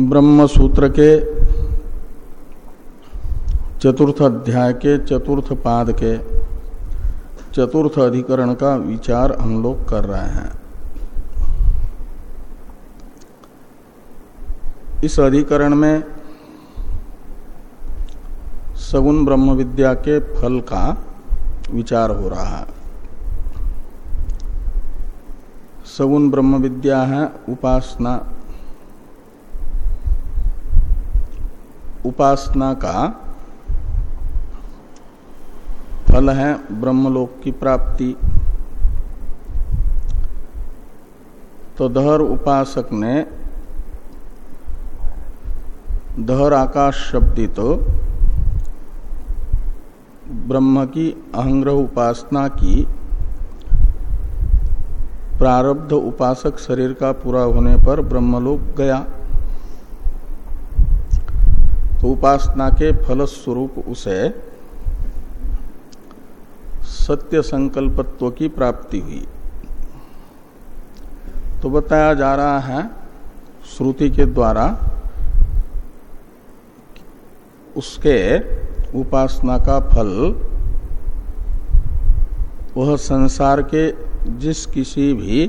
ब्रह्म सूत्र के चतुर्थ अध्याय के चतुर्थ पाद के चतुर्थ अधिकरण का विचार हम लोग कर रहे हैं। इस अधिकरण में सगुण ब्रह्म विद्या के फल का विचार हो रहा है। सगुण ब्रह्म विद्या है, उपासना उपासना का फल है ब्रह्मलोक की प्राप्ति। तो दहर उपासक ने दहर आकाश शब्दित तो ब्रह्म की अहंग्रह उपासना की प्रारब्ध उपासक शरीर का पूरा होने पर ब्रह्मलोक गया। उपासना के फल स्वरूप उसे सत्य संकल्पत्व की प्राप्ति हुई। तो बताया जा रहा है श्रुति के द्वारा उसके उपासना का फल, वह संसार के जिस किसी भी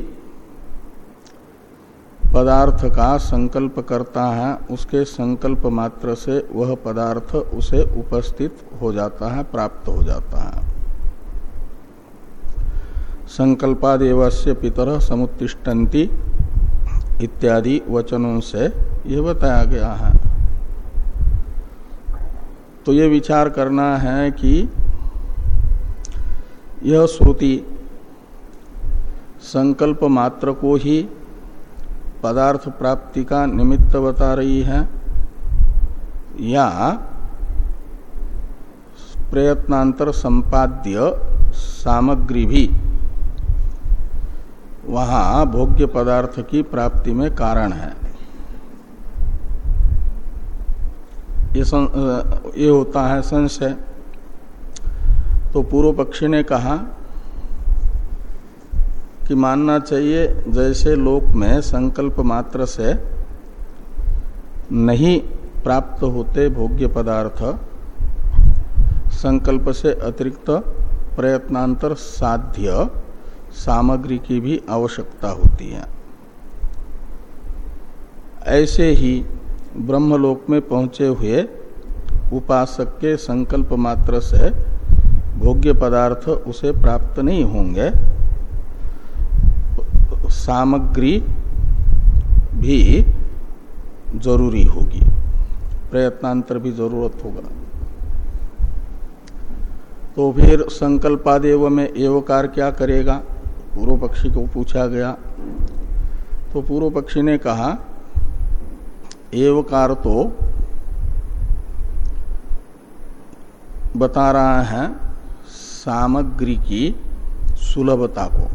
पदार्थ का संकल्प करता है, उसके संकल्प मात्र से वह पदार्थ उसे उपस्थित हो जाता है, प्राप्त हो जाता है। संकल्पादेव से पितर समुत्तिष्ठन्ति इत्यादि वचनों से यह बताया गया है। तो ये विचार करना है कि यह श्रुति संकल्प मात्र को ही पदार्थ प्राप्ति का निमित्त बता रही है या प्रयत्नांतर संपाद्य सामग्री भी वहाँ भोग्य पदार्थ की प्राप्ति में कारण है। ये, सं, ये होता है संशय। तो पूर्व पक्षी ने कहा कि मानना चाहिए, जैसे लोक में संकल्प मात्र से नहीं प्राप्त होते भोग्य पदार्थ, संकल्प से अतिरिक्त प्रयत्नांतर साध्य सामग्री की भी आवश्यकता होती है। ऐसे ही ब्रह्मलोक में पहुँचे हुए उपासक के संकल्प मात्र से भोग्य पदार्थ उसे प्राप्त नहीं होंगे सामग्री भी ज़रूरी होगी। प्रयत्नांतर भी ज़रूरत होगा। तो फिर संकल्पादेव में एवकार क्या करेगा? पूर्व पक्षी को पूछा गया। तो पूर्व पक्षी ने कहा एवकार तो बता रहा है सामग्री की सुलभता को।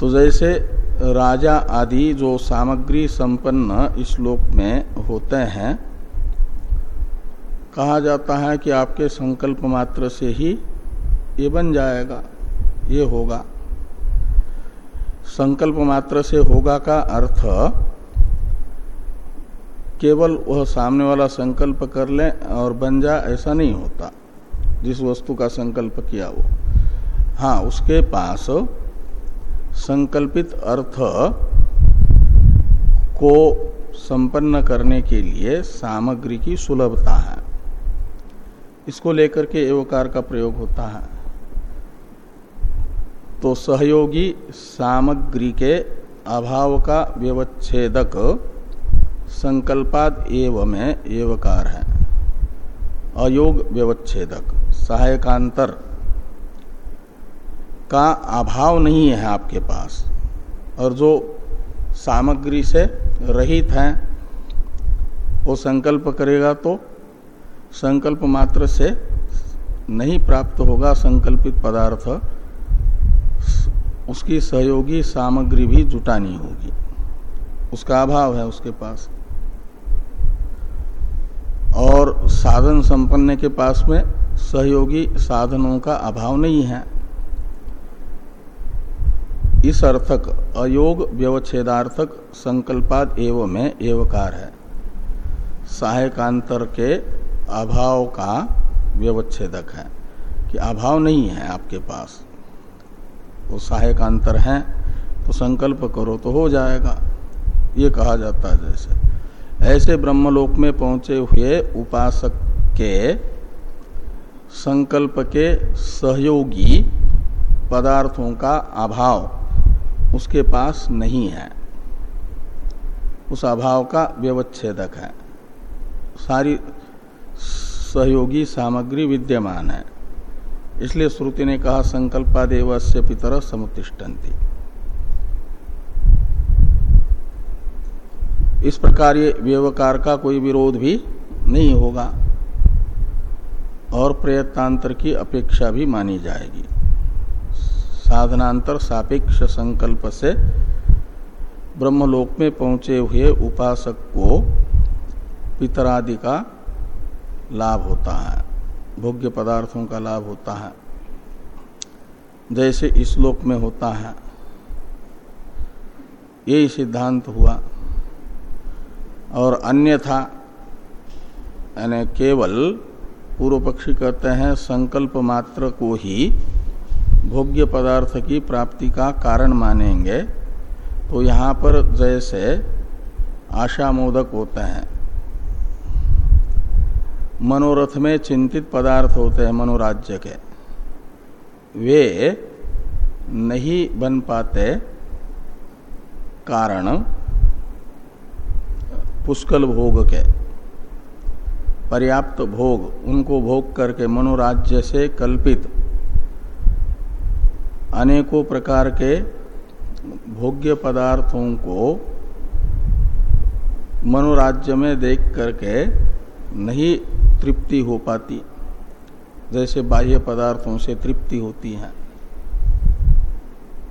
तो जैसे राजा आदि जो सामग्री संपन्न इस लोक में होते हैं, कहा जाता है कि आपके संकल्प मात्र से ही ये बन जाएगा, ये होगा। संकल्प मात्र से होगा का अर्थ, केवल वह सामने वाला संकल्प कर ले और बन जा ऐसा नहीं होता, जिस वस्तु का संकल्प किया वो। हाँ उसके पास संकल्पित अर्थ को संपन्न करने के लिए सामग्री की सुलभता है। इसको लेकर के एवकार का प्रयोग होता है। तो सहयोगी सामग्री के अभाव का व्यवच्छेदक संकल्पाद एव में एवकार है। अयोग व्यवच्छेदक, सहायकांतर। का अभाव नहीं है आपके पास। और जो सामग्री से रहित है, वो संकल्प करेगा तो संकल्प मात्र से नहीं प्राप्त होगा, संकल्पित पदार्थ। उसकी सहयोगी सामग्री भी जुटानी होगी। उसका अभाव है उसके पास। और साधन संपन्न के पास में सहयोगी साधनों का अभाव नहीं है। इस अर्थक अयोग व्यवच्छेदार्थक संकल्पाद एवं में एवकार है। सहायकांतर के अभाव का व्यवच्छेदक है कि अभाव नहीं है आपके पास। वो सहायकांतर है तो संकल्प करो तो हो जाएगा। ये कहा जाता है जैसे। ऐसे ब्रह्मलोक में पहुँचे हुए उपासक के संकल्प के सहयोगी पदार्थों का अभाव उसके पास नहीं है। उस अभाव का व्यवच्छेदक है। सारी सहयोगी सामग्री विद्यमान है। इसलिए श्रुति ने कहा, संकल्पादेव से पितर समुतिष्ठन्ति इस प्रकार ये व्यवकार का कोई विरोध भी नहीं होगा और प्रयत्नांतर की अपेक्षा भी मानी जाएगी। साधनांतर सापेक्ष संकल्प से ब्रह्मलोक में पहुँचे हुए उपासक को पितरादि का लाभ होता है, भोग्य पदार्थों का लाभ होता है। जैसे इस लोक में होता है यही सिद्धांत हुआ। और अन्यथा, यानी केवल पूर्व पक्षी कहते हैं, संकल्प मात्र को ही भोग्य पदार्थ की प्राप्ति का कारण मानेंगे तो यहाँ पर जैसे आशामोदक होते हैं। मनोरथ में चिंतित पदार्थ होते हैं मनोराज्य के। वे नहीं बन पाते कारण पुष्कल भोग के। पर्याप्त भोग, उनको भोग करके मनोराज्य से कल्पित अनेकों प्रकार के भोग्य पदार्थों को मनोराज्य में देख करके नहीं तृप्ति हो पाती। जैसे बाह्य पदार्थों से तृप्ति होती है।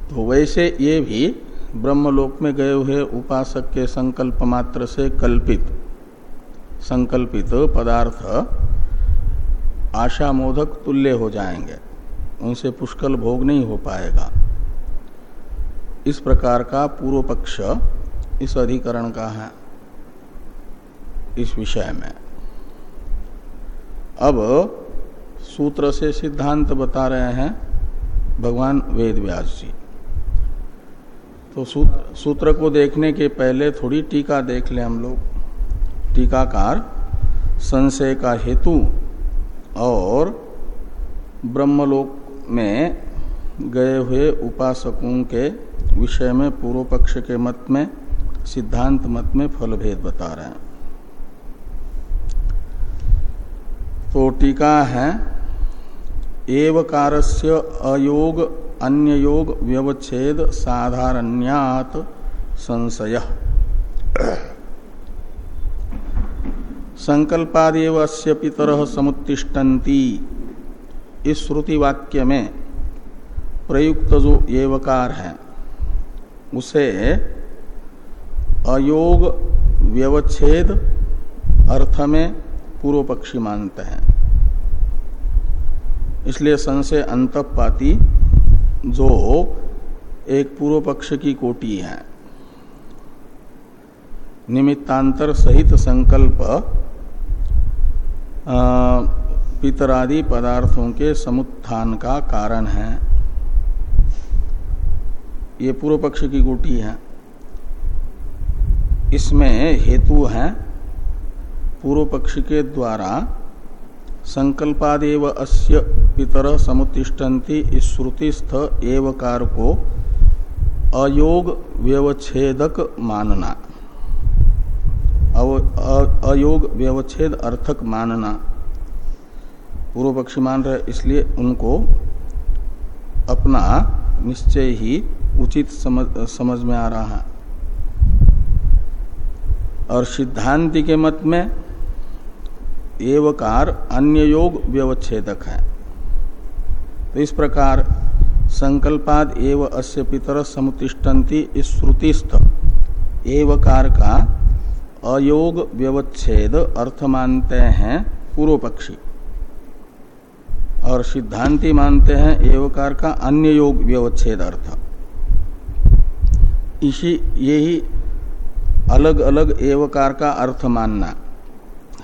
तो वैसे ये भी ब्रह्मलोक में गए हुए उपासक के संकल्प मात्र से कल्पित, संकल्पित पदार्थ आशामोदक तुल्य हो जाएँगे। उनसे पुष्कल भोग नहीं हो पाएगा। इस प्रकार का पूर्व पक्ष इस अधिकरण का है इस विषय में। अब सूत्र से सिद्धांत बता रहे हैं भगवान वेद व्यास जी। तो सूत्र सूत्र को देखने के पहले थोड़ी टीका देख ले हम लोग। टीकाकार, संशय का हेतु और ब्रह्मलोक में गए हुए उपासकों के विषय में पूर्व पक्ष के मत में, सिद्धांत मत में फल भेद बता रहे हैं। तो टीका है, एवकारस्य अयोग अन्य योग व्यवच्छेद, साधारण्यात संशय। संकल्पादेव अस्य पितर समुत्तिष्ठन्ति। इस श्रुति वाक्य में प्रयुक्त जो एवकार है। उसे अयोग व्यवच्छेद अर्थ में पूर्व पक्षी मानते हैं। इसलिए संशय अंतपाती जो एक पूर्व पक्ष की कोटि है। निमित्तांतर सहित संकल्प पितरादि पदार्थों के समुत्थान का कारण है। ये पूर्व पक्ष की कोटि है। इसमें हेतु है। पूर्व पक्ष के द्वारा संकल्पादेव अस्य पितर समुतिष्ठन्ति इस श्रुतिस्थ एवकार को अयोग व्यवच्छेदक मानना। अयोग व्यवच्छेद अर्थक मानना। पूर्व पक्षी मान रहे इसलिए उनको अपना निश्चय ही उचित समझ, समझ में आ रहा है। और सिद्धांति के मत में एवकार अन्य योग व्यवच्छेदक है। तो इस प्रकार संकल्पाद एव अस्य पितर समुतिष्ठन्ति इस श्रुतिस्थ एवकार का अयोग व्यवच्छेद अर्थ मानते हैं पूर्व पक्षी और सिद्धांति मानते हैं एवकार का अन्य योग व्यवच्छेद अर्थ। इसी, यही अलग अलग एवकार का अर्थ मानना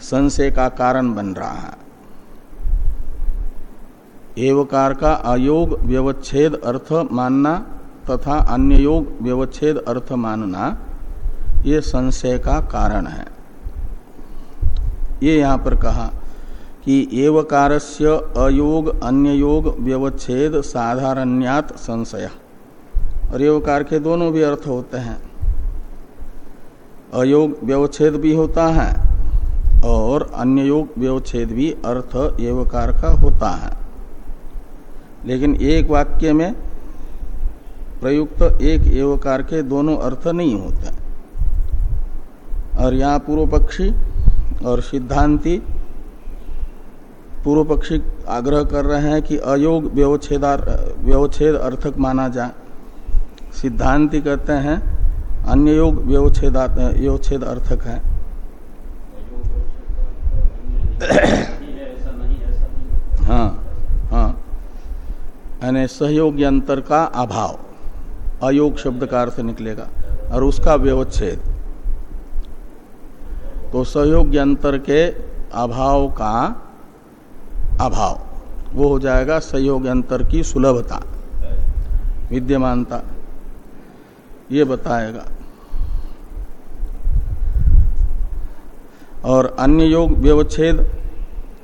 संशय का कारण बन रहा है। एवकार का अयोग व्यवच्छेद अर्थ मानना तथा अन्य योग व्यवच्छेद अर्थ मानना, ये संशय का कारण है। ये यहाँ पर कहा कि से अयोग अन्य योग व्यवच्छेद, साधारण्यात संशय। और एवकार के दोनों भी अर्थ होते हैं। अयोग, व्यवच्छेद भी होता है, और अन्य योग व्यवच्छेद भी अर्थ एवकार का होता है। लेकिन एक वाक्य में प्रयुक्त एक एवकार के दोनों अर्थ नहीं होते। और यहाँ पूर्व पक्षी और सिद्धांति पूर्व पक्षी आग्रह कर रहे हैं कि अयोग व्यवच्छेदार, व्यवच्छेद अर्थक माना जाए। सिद्धांति कहते हैं, अन्य योग व्यवच्छेद व्यवच्छेद अर्थक है। हाँ हाँ। यानी सहयोग यंत्र का अभाव। अयोग शब्द का अर्थ निकलेगा, और उसका व्यवच्छेद। तो सहयोग यंत्र के अभाव का अभाव। वो हो जाएगा सहयोग अंतर की सुलभता। विद्यमानता। ये बताएगा। और अन्य योग व्यवच्छेद।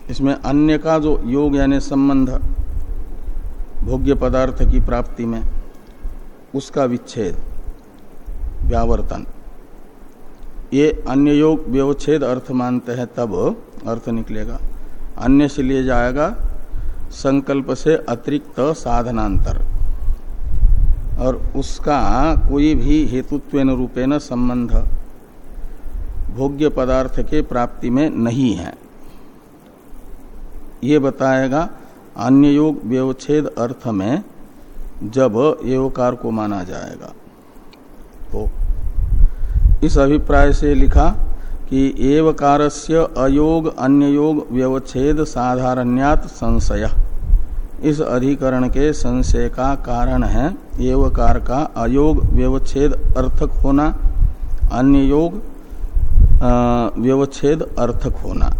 इसमें अन्य का जो योग यानी संबंध भोग्य पदार्थ की प्राप्ति में, उसका विच्छेद, व्यावर्तन। ये अन्य योग व्यवच्छेद अर्थ मानते हैं तब अर्थ निकलेगा। अन्य से लिए जाएगा संकल्प से अतिरिक्त साधनांतर। और उसका कोई भी हेतुत्व रूपेण संबंध भोग्य पदार्थ के प्राप्ति में नहीं है। ये बताएगा, अन्य योग व्यवच्छेद अर्थ में जब एवकार को माना जाएगा। तो इस अभिप्राय से लिखा कि एवकार से अयोग अन्य योग व्यवच्छेद, साधारण्यात संशय। इस अधिकरण के संशय का कारण है एवकार का अयोग, व्यवच्छेद, अर्थक होना अन्य योग व्यवच्छेद, अर्थक होना।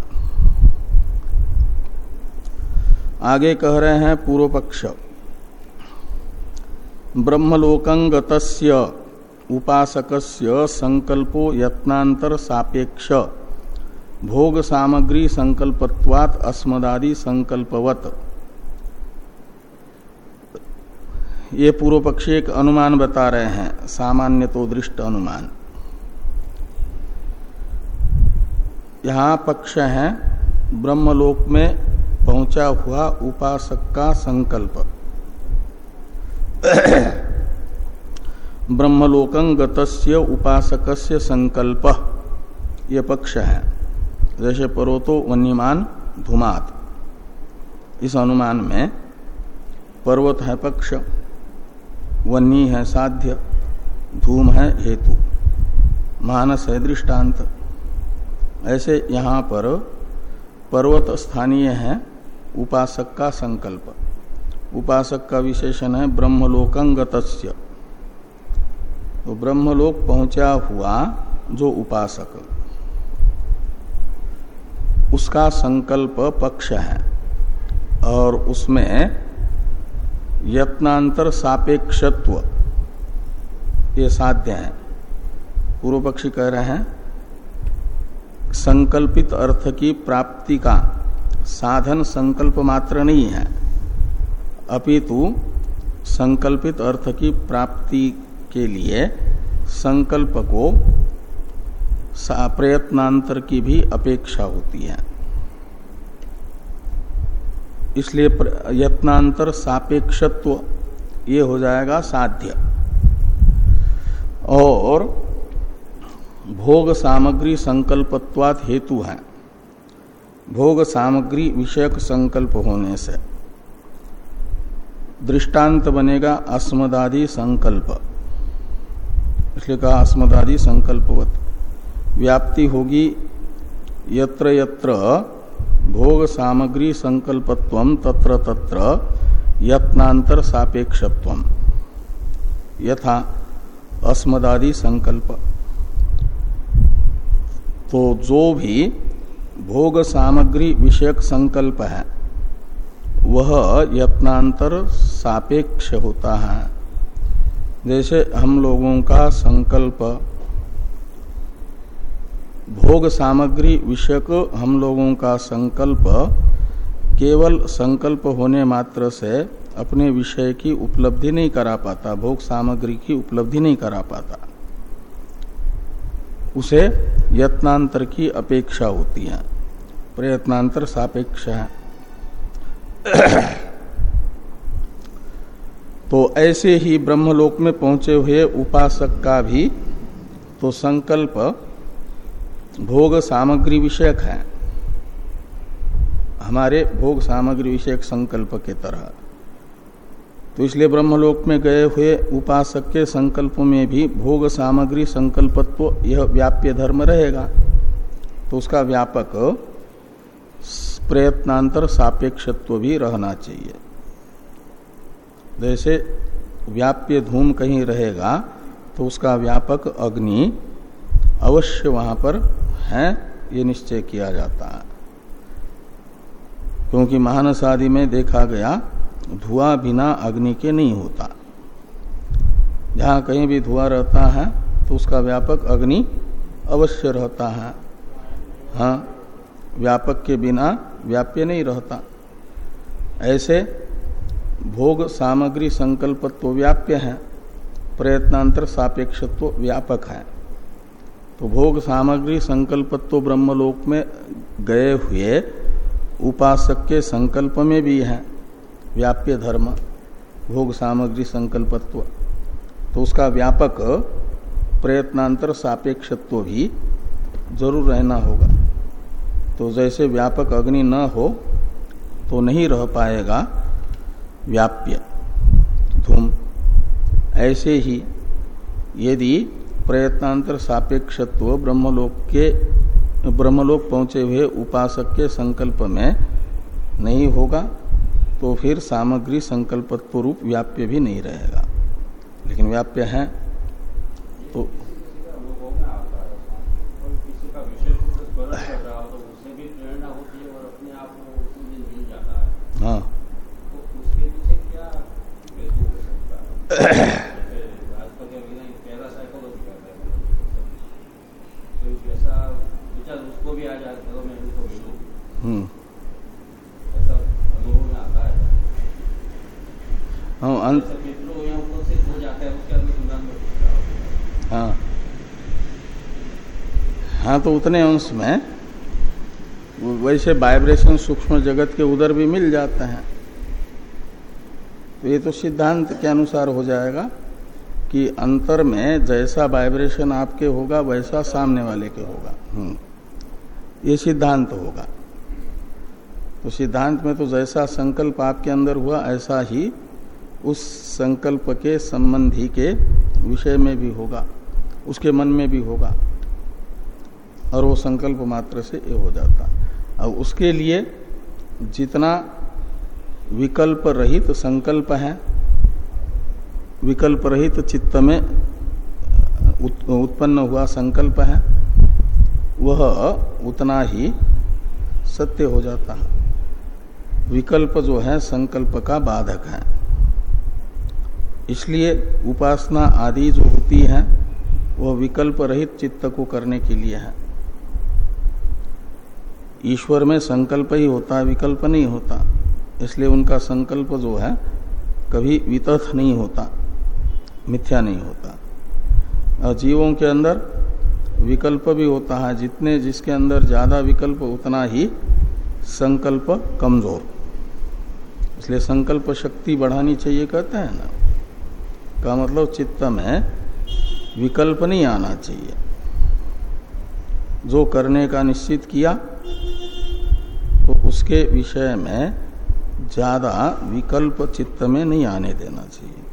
आगे कह रहे हैं पूर्व पक्ष ब्रह्मलोकंगतस्य उपासकस्य संकल्पो यत्नांतर सापेक्ष भोग सामग्री संकल्पत्वात अस्मदादि संकल्पवत। ये पूर्व पक्षी एक अनुमान बता रहे हैं, सामान्य तो दृष्ट अनुमान। यहाँ पक्ष है, ब्रह्मलोक में पहुँचा हुआ उपासक का संकल्प। ब्रह्मलोकं गतस्य उपासकस्य संकल्प। ये पक्ष है। जैसे पर्वतो वन्यमान धुमात। इस अनुमान में पर्वत है पक्ष, वन्नी है साध्य, धूम है हेतु, मानस है दृष्टांत। ऐसे यहाँ पर पर्वत स्थानीय है, उपासक का संकल्प। उपासक का विशेषण है ब्रह्मलोकंगतस्य। तो ब्रह्मलोक पहुँचा हुआ जो उपासक। उसका संकल्प पक्ष है और उसमें यत्नांतर सापेक्षत्व ये साध्य है। पूर्व पक्षी कह रहे हैं, संकल्पित अर्थ की प्राप्ति का साधन संकल्प मात्र नहीं है। अपितु संकल्पित अर्थ की प्राप्ति के लिए संकल्प को प्रयत्नांतर की भी अपेक्षा होती है। इसलिए यत्नांतर सापेक्षत्व ये हो जाएगा साध्य। और भोग सामग्री संकल्पत्वात हेतु है। भोग सामग्री विषयक संकल्प होने से दृष्टांत बनेगा अस्मदादि संकल्प। इसलिए कहा, अस्मदादि संकल्पवत। व्याप्ति होगी यत्र यत्र भोग सामग्री संकल्पत्व तत्र तत्र यत्नांतर सापेक्षत्व। यथा अस्मदादि संकल्प। तो जो भी भोग सामग्री विषयक संकल्प है, वह यत्नांतर सापेक्ष होता है। जैसे हम लोगों का संकल्प भोग सामग्री विषयक हम लोगों का संकल्प केवल संकल्प होने मात्र से अपने विषय की उपलब्धि नहीं करा पाता, भोग सामग्री की उपलब्धि नहीं करा पाता। उसे यत्नांतर की अपेक्षा होती है। प्रयत्नांतर सापेक्ष है। तो ऐसे ही ब्रह्मलोक में पहुँचे हुए उपासक का भी तो संकल्प भोग सामग्री विषयक है। हमारे भोग सामग्री विषयक संकल्प के तरह। तो इसलिए ब्रह्मलोक में गए हुए उपासक के संकल्प में भी भोग सामग्री संकल्पत्व यह व्याप्य धर्म रहेगा। तो उसका व्यापक प्रयत्नांतर सापेक्षत्व भी रहना चाहिए। जैसे व्याप्य धूम कहीं रहेगा तो उसका व्यापक अग्नि अवश्य वहाँ पर है, ये निश्चय किया जाता है। क्योंकि महानस आदि में देखा गया, धुआँ बिना अग्नि के नहीं होता। जहाँ कहीं भी धुआँ रहता है तो उसका व्यापक अग्नि अवश्य रहता है। हाँ व्यापक के बिना व्याप्य नहीं रहता। ऐसे भोग सामग्री संकल्पत्व व्याप्य है, प्रयत्नांतर सापेक्षत्व व्यापक है। तो भोग सामग्री संकल्पत्व ब्रह्मलोक में गए हुए उपासक के संकल्प में भी है, व्याप्य धर्म, भोग सामग्री संकल्पत्व। तो उसका व्यापक प्रयत्नांतर सापेक्षत्व भी ज़रूर रहना होगा। तो जैसे व्यापक अग्नि न हो तो नहीं रह पाएगा। व्याप्य। धूम। ऐसे ही यदि प्रयत्नांतर सापेक्षत्व ब्रह्मलोक के, ब्रह्मलोक पहुँचे हुए उपासक के संकल्प में नहीं होगा तो फिर सामग्री संकल्पत्व रूप व्याप्य भी नहीं रहेगा। लेकिन व्याप्य है तो हाँ। हाँ। हाँ तो उतने अंश में वैसे वाइब्रेशन सूक्ष्म जगत के उधर भी मिल जाते हैं। तो ये तो सिद्धांत के अनुसार हो जाएगा कि अंतर में जैसा वाइब्रेशन आपके होगा, वैसा सामने वाले के होगा। हम्म। ये सिद्धांत होगा। तो सिद्धांत में तो जैसा संकल्प आपके अंदर हुआ, ऐसा ही उस संकल्प के संबंधी के विषय में भी होगा, उसके मन में भी होगा। और वो संकल्प मात्र से ये हो जाता। अब उसके लिए जितना विकल्प रहित संकल्प है। विकल्प रहित चित्त में उत्पन्न हुआ संकल्प है। वह उतना ही सत्य हो जाता है। विकल्प जो है, संकल्प का बाधक है। इसलिए उपासना आदि जो होती है, वह विकल्प रहित चित्त को करने के लिए है। ईश्वर में संकल्प ही होता है विकल्प नहीं होता। इसलिए उनका संकल्प जो है, कभी वितथ नहीं होता, मिथ्या नहीं होता। और जीवों के अंदर विकल्प भी होता है, जितने जिसके अंदर ज़्यादा विकल्प, उतना ही संकल्प कमज़ोर। इसलिए संकल्प शक्ति बढ़ानी चाहिए कहते हैं ना। का मतलब चित्त में विकल्प नहीं आना चाहिए। जो करने का निश्चित किया तो उसके विषय में ज़्यादा विकल्प चित्त में नहीं आने देना चाहिए।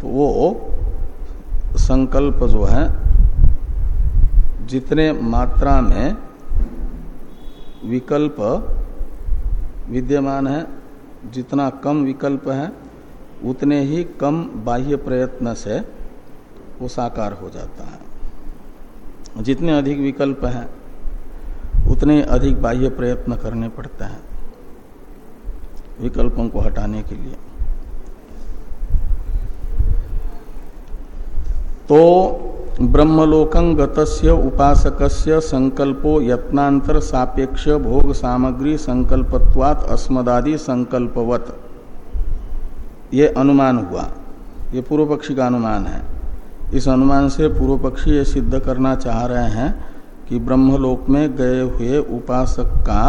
तो वो संकल्प जो है, जितने मात्रा में विकल्प विद्यमान है, जितना कम विकल्प है, उतने ही कम बाह्य प्रयत्न से वो साकार हो जाता है। जितने अधिक विकल्प हैं, उतने अधिक बाह्य प्रयत्न करने पड़ते हैं। विकल्पों को हटाने के लिए। तो ब्रह्मलोकं गतस्य संकल्पो यत्नांतर सापेक्ष भोग सामग्री संकल्पत्वात अस्मदादि संकल्पवत। ये अनुमान हुआ। ये पूर्व पक्षी का अनुमान है। इस अनुमान से पूर्व पक्षी ये सिद्ध करना चाह रहे हैं कि ब्रह्मलोक में गए हुए उपासक का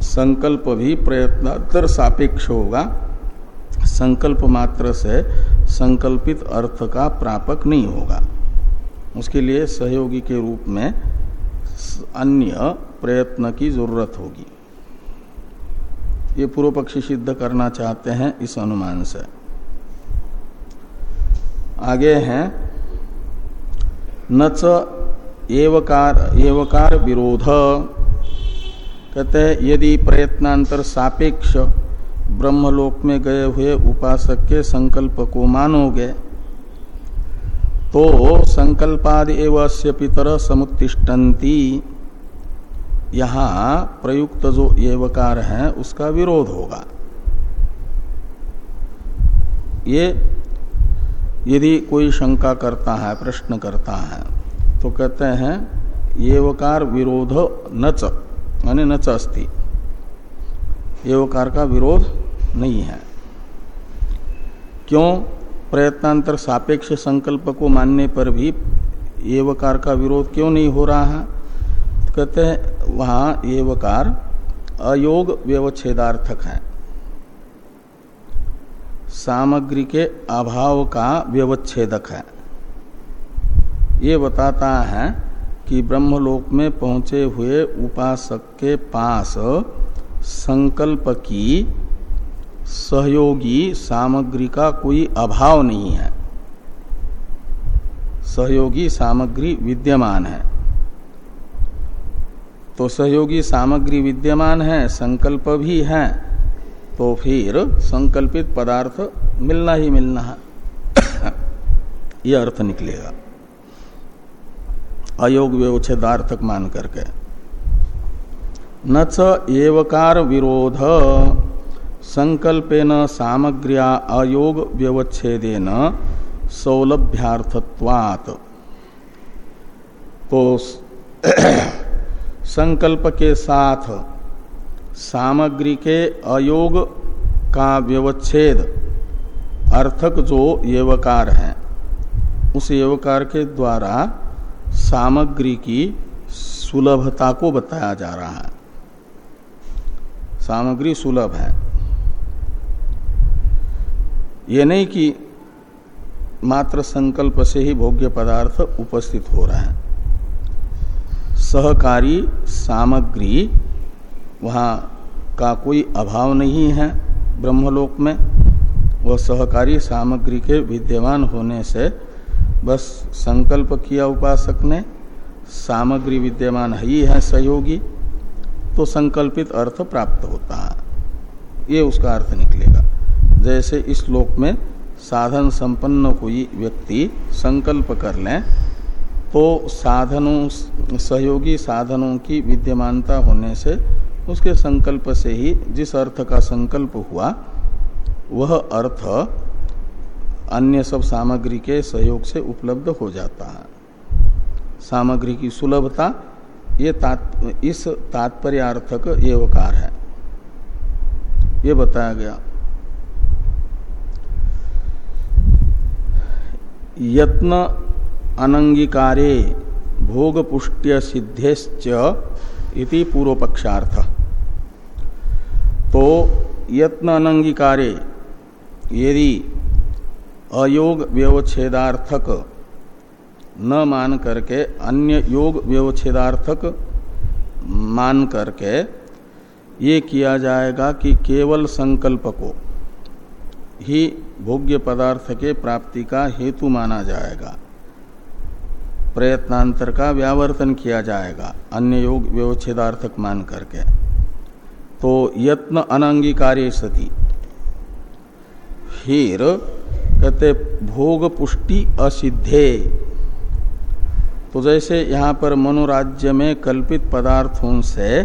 संकल्प भी प्रयत्न सापेक्ष होगा। संकल्प मात्र से संकल्पित अर्थ का प्रापक नहीं होगा। उसके लिए सहयोगी के रूप में अन्य प्रयत्न की ज़रूरत होगी। ये पूर्व पक्षी सिद्ध करना चाहते हैं इस अनुमान से। आगे हैं नच एवकार एवकार विरोध। कहते हैं, यदि प्रयत्नांतर सापेक्ष ब्रह्मलोक में गए हुए उपासक के संकल्प को मानोगे तो संकल्पादि एवं पितर समुत्तिष्ठन्ति। यहाँ प्रयुक्त जो एवकार है, उसका विरोध होगा। ये, यदि कोई शंका करता है, प्रश्न करता है तो कहते हैं, एवकार विरोध न नच माने नच अस्ति एवकार का विरोध नहीं है। क्यों? प्रयत्नांतर सापेक्ष संकल्प को मानने पर भी एवकार का विरोध क्यों नहीं हो रहा है? कहते हैं, वहाँ एवकार अयोग व्यवच्छेदार्थक है। सामग्री के अभाव का व्यवच्छेदक है। ये बताता है कि ब्रह्मलोक में पहुँचे हुए उपासक के पास संकल्प की सहयोगी सामग्री का कोई अभाव नहीं है। सहयोगी सामग्री विद्यमान है। तो सहयोगी सामग्री विद्यमान है, संकल्प भी है तो फिर संकल्पित पदार्थ मिलना ही मिलना है। यह अर्थ निकलेगा। अयोग व्यवच्छेदार्थक मान करके। न एवकार विरोध, संकल्पेन सामग्र्या अयोग व्यवच्छेदेन सौलभ्यार्थत्वात्। तो संकल्प के साथ सामग्री के अयोग का व्यवच्छेद अर्थक जो एवकार है, उस एवकार के द्वारा सामग्री की सुलभता को बताया जा रहा है। सामग्री सुलभ है। ये नहीं कि मात्र संकल्प से ही भोग्य पदार्थ उपस्थित हो रहा है। सहकारी सामग्री वहाँ का कोई अभाव नहीं है ब्रह्मलोक में। वह सहकारी सामग्री के विद्यमान होने से बस संकल्प किया उपासक ने, सामग्री विद्यमान ही है सहयोगी तो संकल्पित अर्थ प्राप्त होता। है ये उसका अर्थ निकलेगा। जैसे इस श्लोक में साधन संपन्न कोई व्यक्ति संकल्प कर लें तो साधनों, सहयोगी साधनों की विद्यमानता होने से उसके संकल्प से ही जिस अर्थ का संकल्प हुआ, वह अर्थ अन्य सब सामग्री के सहयोग से उपलब्ध हो जाता है। सामग्री की सुलभता ये तात, इस तात्पर्यार्थक एवकार है। ये बताया गया। यत्न अनंगीकारे भोग पुष्ट्य सिद्धेश्च इति पूर्व पक्षार्थ तो यत्न अनंगीकारे यदि अयोग व्यवच्छेदार्थक न मान करके, अन्य योग व्यवच्छेदार्थक मान करके ये किया जाएगा कि केवल संकल्प को ही भोग्य पदार्थ के प्राप्ति का हेतु माना जाएगा। प्रयत्नांतर का व्यावर्तन किया जाएगा, अन्य योग व्यवच्छेदार्थक मान करके। तो यत्न अनंगीकार्य सती। फिर कहते भोग पुष्टि असिद्धे। तो जैसे यहाँ पर मनोराज्य में कल्पित पदार्थों से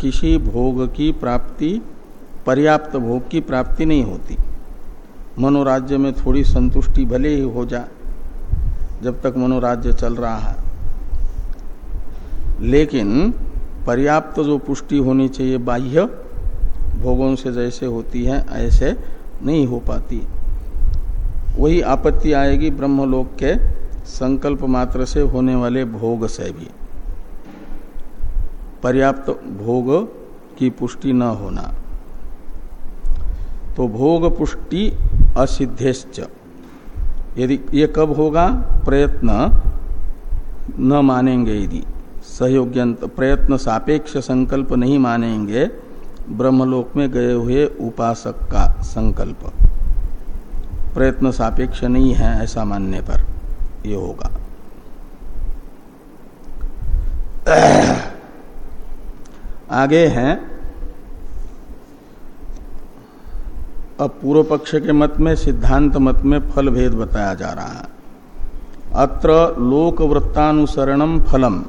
किसी भोग की प्राप्ति, पर्याप्त भोग की प्राप्ति नहीं होती। मनोराज्य में थोड़ी संतुष्टि भले ही हो जाए, जब तक मनोराज्य चल रहा है। लेकिन पर्याप्त जो पुष्टि होनी चाहिए, बाह्य भोगों से जैसे होती है, ऐसे नहीं हो पाती। वही आपत्ति आएगी ब्रह्मलोक के संकल्प मात्र से होने वाले भोग से भी। पर्याप्त भोग की पुष्टि न होना। तो भोग पुष्टि असिद्धेश्च। यदि ये कब होगा? प्रयत्न न मानेंगे यदि। सहयोग्यंत प्रयत्न सापेक्ष संकल्प नहीं मानेंगे। ब्रह्मलोक में गए हुए उपासक का संकल्प। प्रयत्न सापेक्ष नहीं है, ऐसा मानने पर ये होगा। आगे हैं। अब पूर्व पक्ष के मत में, सिद्धांत मत में फल भेद बताया जा रहा है। अत्र लोक वृत्तानुसरणम फलम।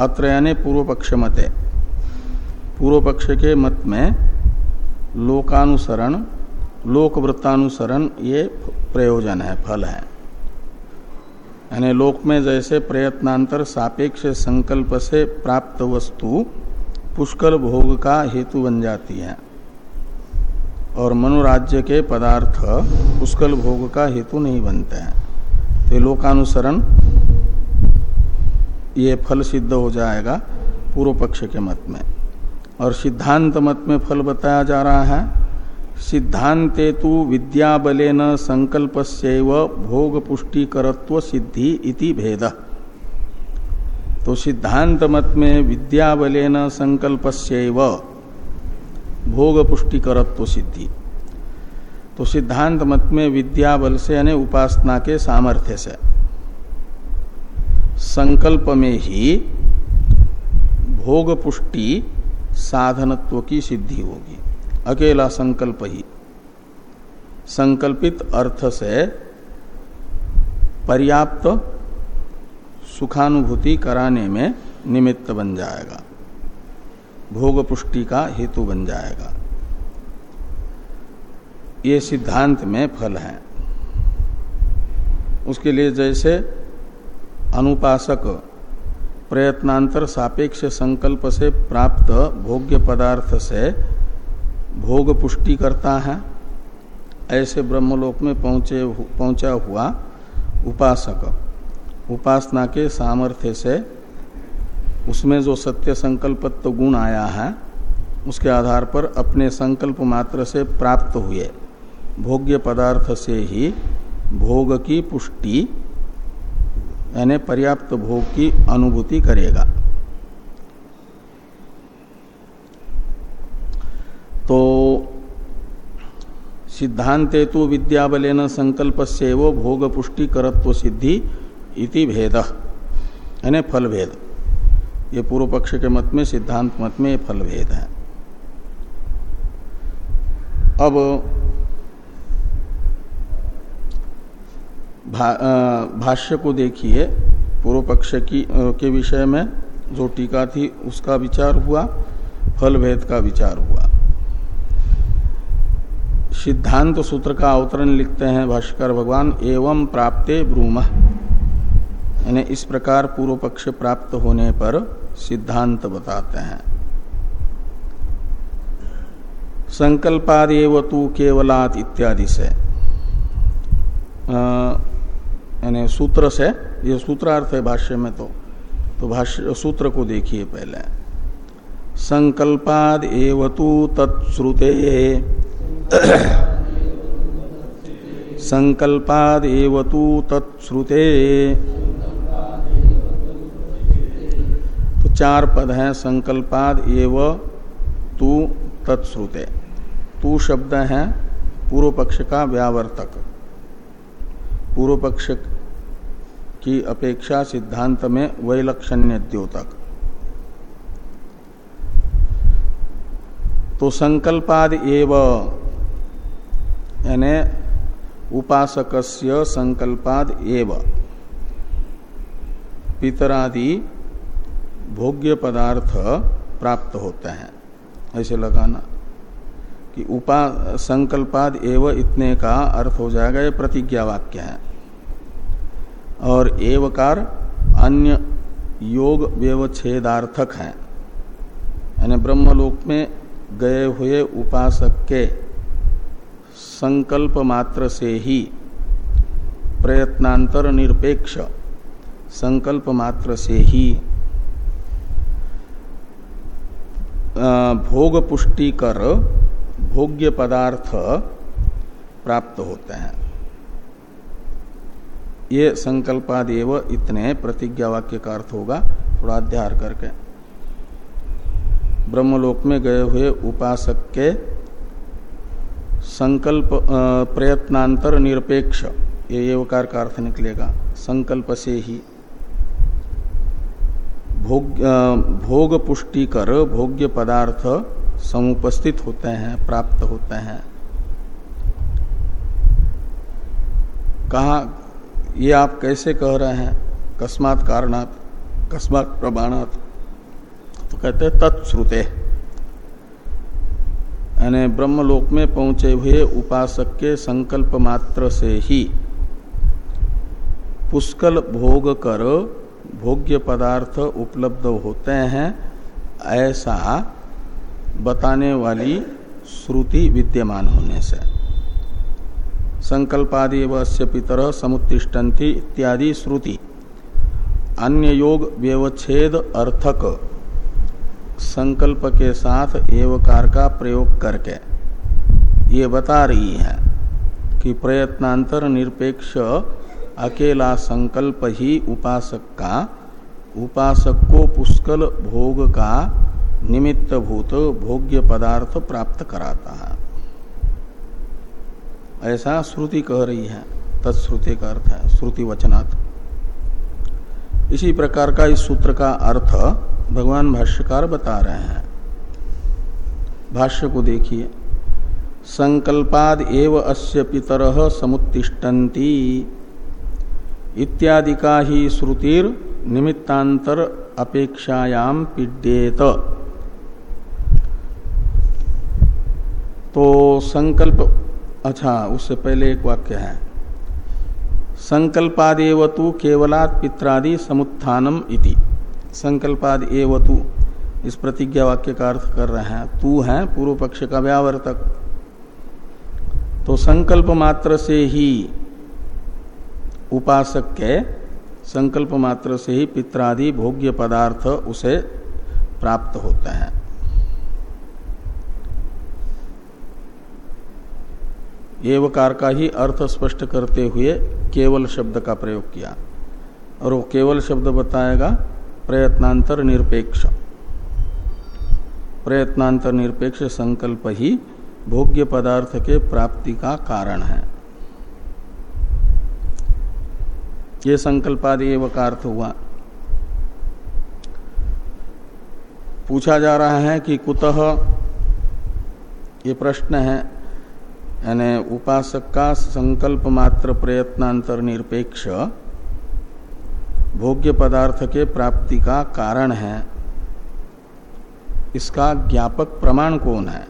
अत्र यानी पूर्व पक्ष मते। पूर्व पक्ष के मत में लोकानुसरण लोक वृत्तानुसरण ये प्रयोजन है, फल है। यानी लोक में जैसे प्रयत्नांतर सापेक्ष संकल्प से प्राप्त वस्तु पुष्कल भोग का हेतु बन जाती है और मनोराज्य के पदार्थ पुष्कल भोग का हेतु नहीं बनते हैं। तो लोकानुसरण, ये फल सिद्ध हो जाएगा पूर्व पक्ष के मत में। और सिद्धांत मत में फल बताया जा रहा है सिद्धांते तो विद्याबलेन संकल्प से भोग पुष्टिकरत्व सिद्धि इति भेद। तो सिद्धांत मत में विद्याबलेन संकल्प से भोग पुष्टिकरत्व सिद्धि तो सिद्धांत मत में विद्याबल से यानी उपासना के सामर्थ्य से। संकल्प में ही भोग पुष्टि साधनत्व की सिद्धि होगी। अकेला संकल्प ही। संकल्पित अर्थ से पर्याप्त सुखानुभूति कराने में निमित्त बन जाएगा। भोग पुष्टि का हेतु बन जाएगा। ये सिद्धांत में फल है। उसके लिए जैसे अनुपासक प्रयत्नांतर सापेक्ष संकल्प से प्राप्त भोग्य पदार्थ से भोग पुष्टि करता है, ऐसे ब्रह्मलोक में पहुँचे पहुँचा हुआ उपासक। उपासना के सामर्थ्य से उसमें जो सत्य संकल्पत्व गुण आया है, उसके आधार पर अपने संकल्प मात्र से प्राप्त हुए। भोग्य पदार्थ से ही भोग की पुष्टि, यानी पर्याप्त भोग की अनुभूति करेगा। तो सिद्धांते तो विद्याबलेन संकल्प से वो भोग पुष्टि करत्व सिद्धि इति भेद। यानी फल भेद ये पूर्व पक्ष के मत में सिद्धांत मत में फल भेद है। अब भा, भाष्य को देखिए। पूर्व पक्ष की के विषय में जो टीका थी उसका विचार हुआ फल भेद का विचार हुआ। सिद्धांत सूत्र का अवतरण लिखते हैं भाष्कर भगवान, एवं प्राप्ते ब्रूम। यानी इस प्रकार पूर्व पक्ष प्राप्त होने पर सिद्धांत बताते हैं। संकल्पादेव तू केवलात इत्यादि से। यानी सूत्र से, ये सूत्रार्थ है भाष्य में तो। तो भाष्य, सूत्र को देखिए पहले। संकल्पाद एवतु तत्श्रुते। संकल्पाद एवतु तत्श्रुते। तो चार पद हैं संकल्पाद एव तू तत्श्रुते। तू शब्द है पूर्व पक्ष का व्यावर्तक। पूर्व पक्ष की अपेक्षा सिद्धांत में वैलक्षण्य द्योतक। तो संकल्पाद एव यानी उपासक संकल्पाद एव। पितरादि भोग्य पदार्थ प्राप्त होते हैं। ऐसे लगाना कि उपा संकल्पाद एव इतने का अर्थ हो जाएगा, ये प्रतिज्ञा वाक्य है। और एवकार अन्य योग व्यवच्छेदार्थक है। यानी ब्रह्मलोक में गए हुए उपासक के संकल्प मात्र से ही प्रयत्नांतर निरपेक्ष संकल्प मात्र से ही भोग पुष्टि कर भोग्य पदार्थ प्राप्त होते हैं। ये संकल्पादेव इतने प्रतिज्ञा वाक्य का अर्थ होगा, थोड़ा अध्यार करके। ब्रह्मलोक में गए हुए उपासक के संकल्प प्रयत्नांतर निरपेक्ष, ये एवकार का अर्थ निकलेगा। संकल्प से ही। भोग भोग पुष्टि कर भोग्य पदार्थ समुपस्थित होते हैं, प्राप्त होते हैं। कहा, ये आप कैसे कह रहे हैं? कस्मात कारणात, कस्मात प्रमाणात। तो कहते हैं, तत्श्रुते। यानी ब्रह्मलोक में पहुँचे हुए उपासक के संकल्प मात्र से ही पुष्कल भोग कर भोग्य पदार्थ उपलब्ध होते हैं, ऐसा बताने वाली श्रुति विद्यमान होने से। संकल्पादि वश्य पितर समुत्तिष्ठन्ति इत्यादि श्रुति। अन्य योग व्यवच्छेद अर्थक संकल्प के साथ एवकार का प्रयोग करके ये बता रही है कि प्रयत्नांतर निरपेक्ष अकेला संकल्प ही उपासक का, उपासक को पुष्कल भोग का निमित्त भूत भोग्य पदार्थ प्राप्त कराता है। ऐसा श्रुति कह रही है, तत्श्रुति का अर्थ है, श्रुति वचनात्। इसी प्रकार का इस सूत्र का अर्थ भगवान भाष्यकार बता रहे हैं। भाष्य को देखिए। संकल्पाद एव अस्य पितर समुत्तिष्ठन्ति। इत्यादि का ही श्रुतिर निमित्तांतर अपेक्षायाम पिड्येत। तो संकल्प अच्छा उससे पहले एक वाक्य है। संकल्पाद एवतु केवलात् पित्रादि समुत्थानम इति। संकल्पाद तू इस प्रतिज्ञा वाक्य का अर्थ कर रहे हैं, तू है पूर्व पक्ष का व्यावर्तक। तो संकल्प मात्र से ही उपासक के संकल्प मात्र से ही पित्रादि भोग्य पदार्थ उसे प्राप्त होते हैं। एवकार का ही अर्थ स्पष्ट करते हुए केवल शब्द का प्रयोग किया। और वो केवल शब्द बताएगा प्रयत्नांतर निरपेक्ष प्रयत्नांतर निरपेक्ष संकल्प ही भोग्य पदार्थ के प्राप्ति का कारण है। ये संकल्पादि एवं का अर्थ हुआ। पूछा जा रहा है कि कुतः ये प्रश्न है, यानी उपासक का संकल्प मात्र प्रयत्नांतर निरपेक्ष भोग्य पदार्थ के प्राप्ति का कारण है। इसका ज्ञापक प्रमाण कौन है?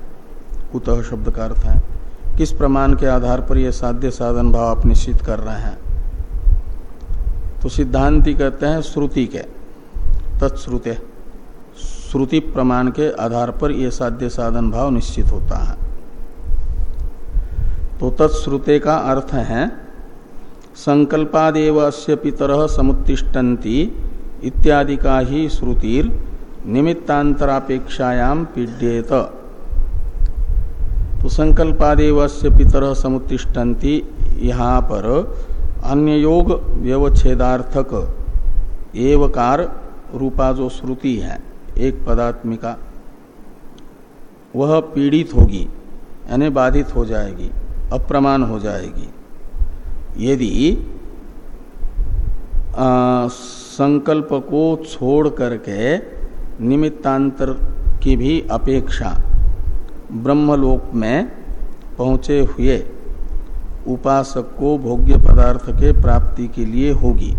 कुतः शब्द का अर्थ है, किस प्रमाण के आधार पर यह साध्य साधन भाव आप निश्चित कर रहे हैं? तो सिद्धांति कहते हैं श्रुति के, तत्श्रुते, श्रुति प्रमाण के आधार पर यह साध्य साधन भाव निश्चित होता है। तो तत्श्रुते का अर्थ है संकल्पादेव अस्य पितर समुत्तिष्ठन्ति इत्यादि का ही श्रुतिर निमित्तांतरापेक्षायाम पीड्येत। तो संकल्पादेव अस्य पितर समुत्तिष्ठन्ति यहाँ पर अन्य योग व्यवच्छेदार्थक एवकार रूपा जो श्रुति है, एक पदात्मिका, वह पीड़ित होगी, यानी बाधित हो जाएगी, अप्रमाण हो जाएगी। यदि संकल्प को छोड़ करके निमित्तांतर की भी अपेक्षा ब्रह्मलोक में पहुँचे हुए उपासक को भोग्य पदार्थ के प्राप्ति के लिए होगी।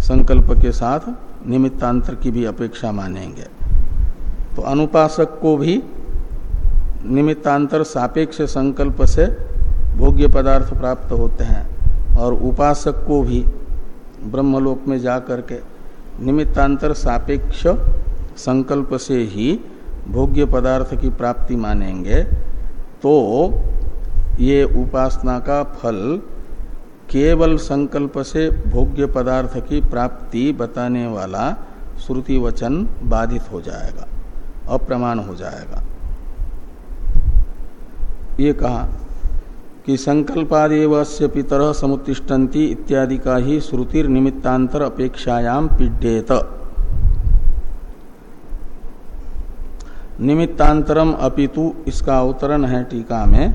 संकल्प के साथ निमित्तांतर की भी अपेक्षा मानेंगे। तो अनुपासक को भी निमित्तांतर सापेक्ष संकल्प से भोग्य पदार्थ प्राप्त होते हैं और उपासक को भी ब्रह्मलोक में जा करके निमित्तांतर सापेक्ष संकल्प से ही भोग्य पदार्थ की प्राप्ति मानेंगे तो ये उपासना का फल केवल संकल्प से भोग्य पदार्थ की प्राप्ति बताने वाला श्रुति वचन बाधित हो जाएगा, अप्रमाण हो जाएगा। ये कहा कि संकल्पादेव से पितर समुत्तिष्ठन्ति इत्यादि का ही श्रुतिर निमित्तांतर अपेक्षायाम पीड्येत निमित्तांतरम अपितु इसका अवतरण है टीका में।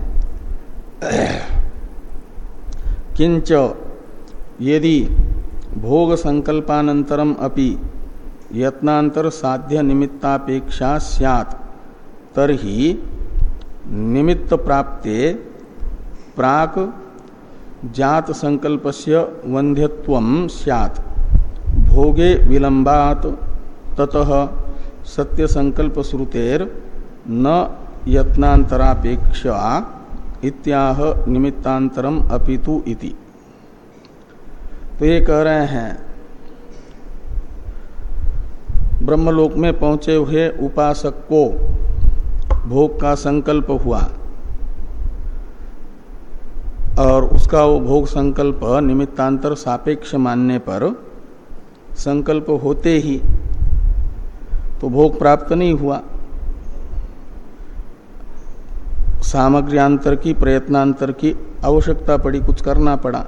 किंच यदि भोग संकल्पानंतरम अपि यत्नांतर साध्य निमित्तापेक्षा सैत तरही निमित्त प्राप्ते प्राक जात संकल्पस्य वंध्यत्व सैत भोगे विलंबात ततः सत्य संकल्प श्रुतेर न यत्नांतरापेक्षा इत्याह निमित्तांतरम अपितु इति। तो ये कह रहे हैं, ब्रह्मलोक में पहुँचे हुए उपासक को भोग का संकल्प हुआ। और उसका वो भोग संकल्प निमित्तांतर सापेक्ष मानने पर संकल्प होते ही तो भोग प्राप्त नहीं हुआ। सामग्र्यांतर की, प्रयत्नांतर की आवश्यकता पड़ी, कुछ करना पड़ा।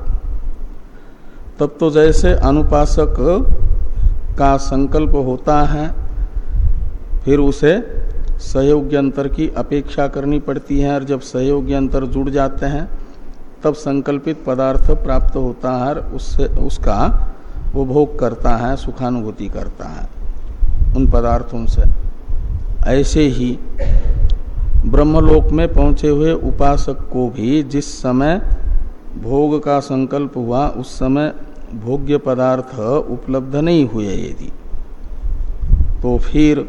तब तो जैसे अनुपासक का संकल्प होता है, फिर उसे सहयोग्यंतर की अपेक्षा करनी पड़ती है, और जब सहयोग्यंतर जुड़ जाते हैं तब संकल्पित पदार्थ प्राप्त होता है उससे, उसका वो भोग करता है, सुखानुभूति करता है उन पदार्थों से। ऐसे ही ब्रह्मलोक में पहुँचे हुए उपासक को भी जिस समय भोग का संकल्प हुआ, उस समय भोग्य पदार्थ उपलब्ध नहीं हुए यदि। तो फिर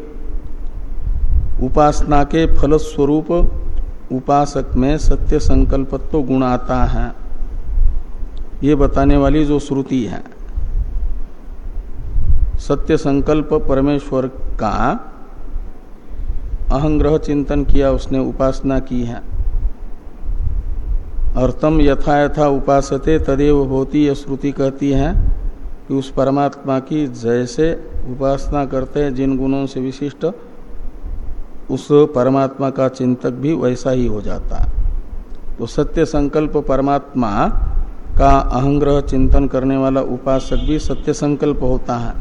उपासना के फलस्वरूप उपासक में सत्य संकल्पत्व गुण आता है। ये बताने वाली जो श्रुति है, सत्य संकल्प परमेश्वर का अहंग्रह चिंतन किया उसने, उपासना की है। और तम यथा यथा उपासते तदेव होती यह श्रुति कहती है कि उस परमात्मा की जैसे उपासना करते हैं जिन गुणों से विशिष्ट उस परमात्मा का चिंतक भी वैसा ही हो जाता है। तो सत्य संकल्प परमात्मा का अहंग्रह चिंतन करने वाला उपासक भी सत्य संकल्प होता है।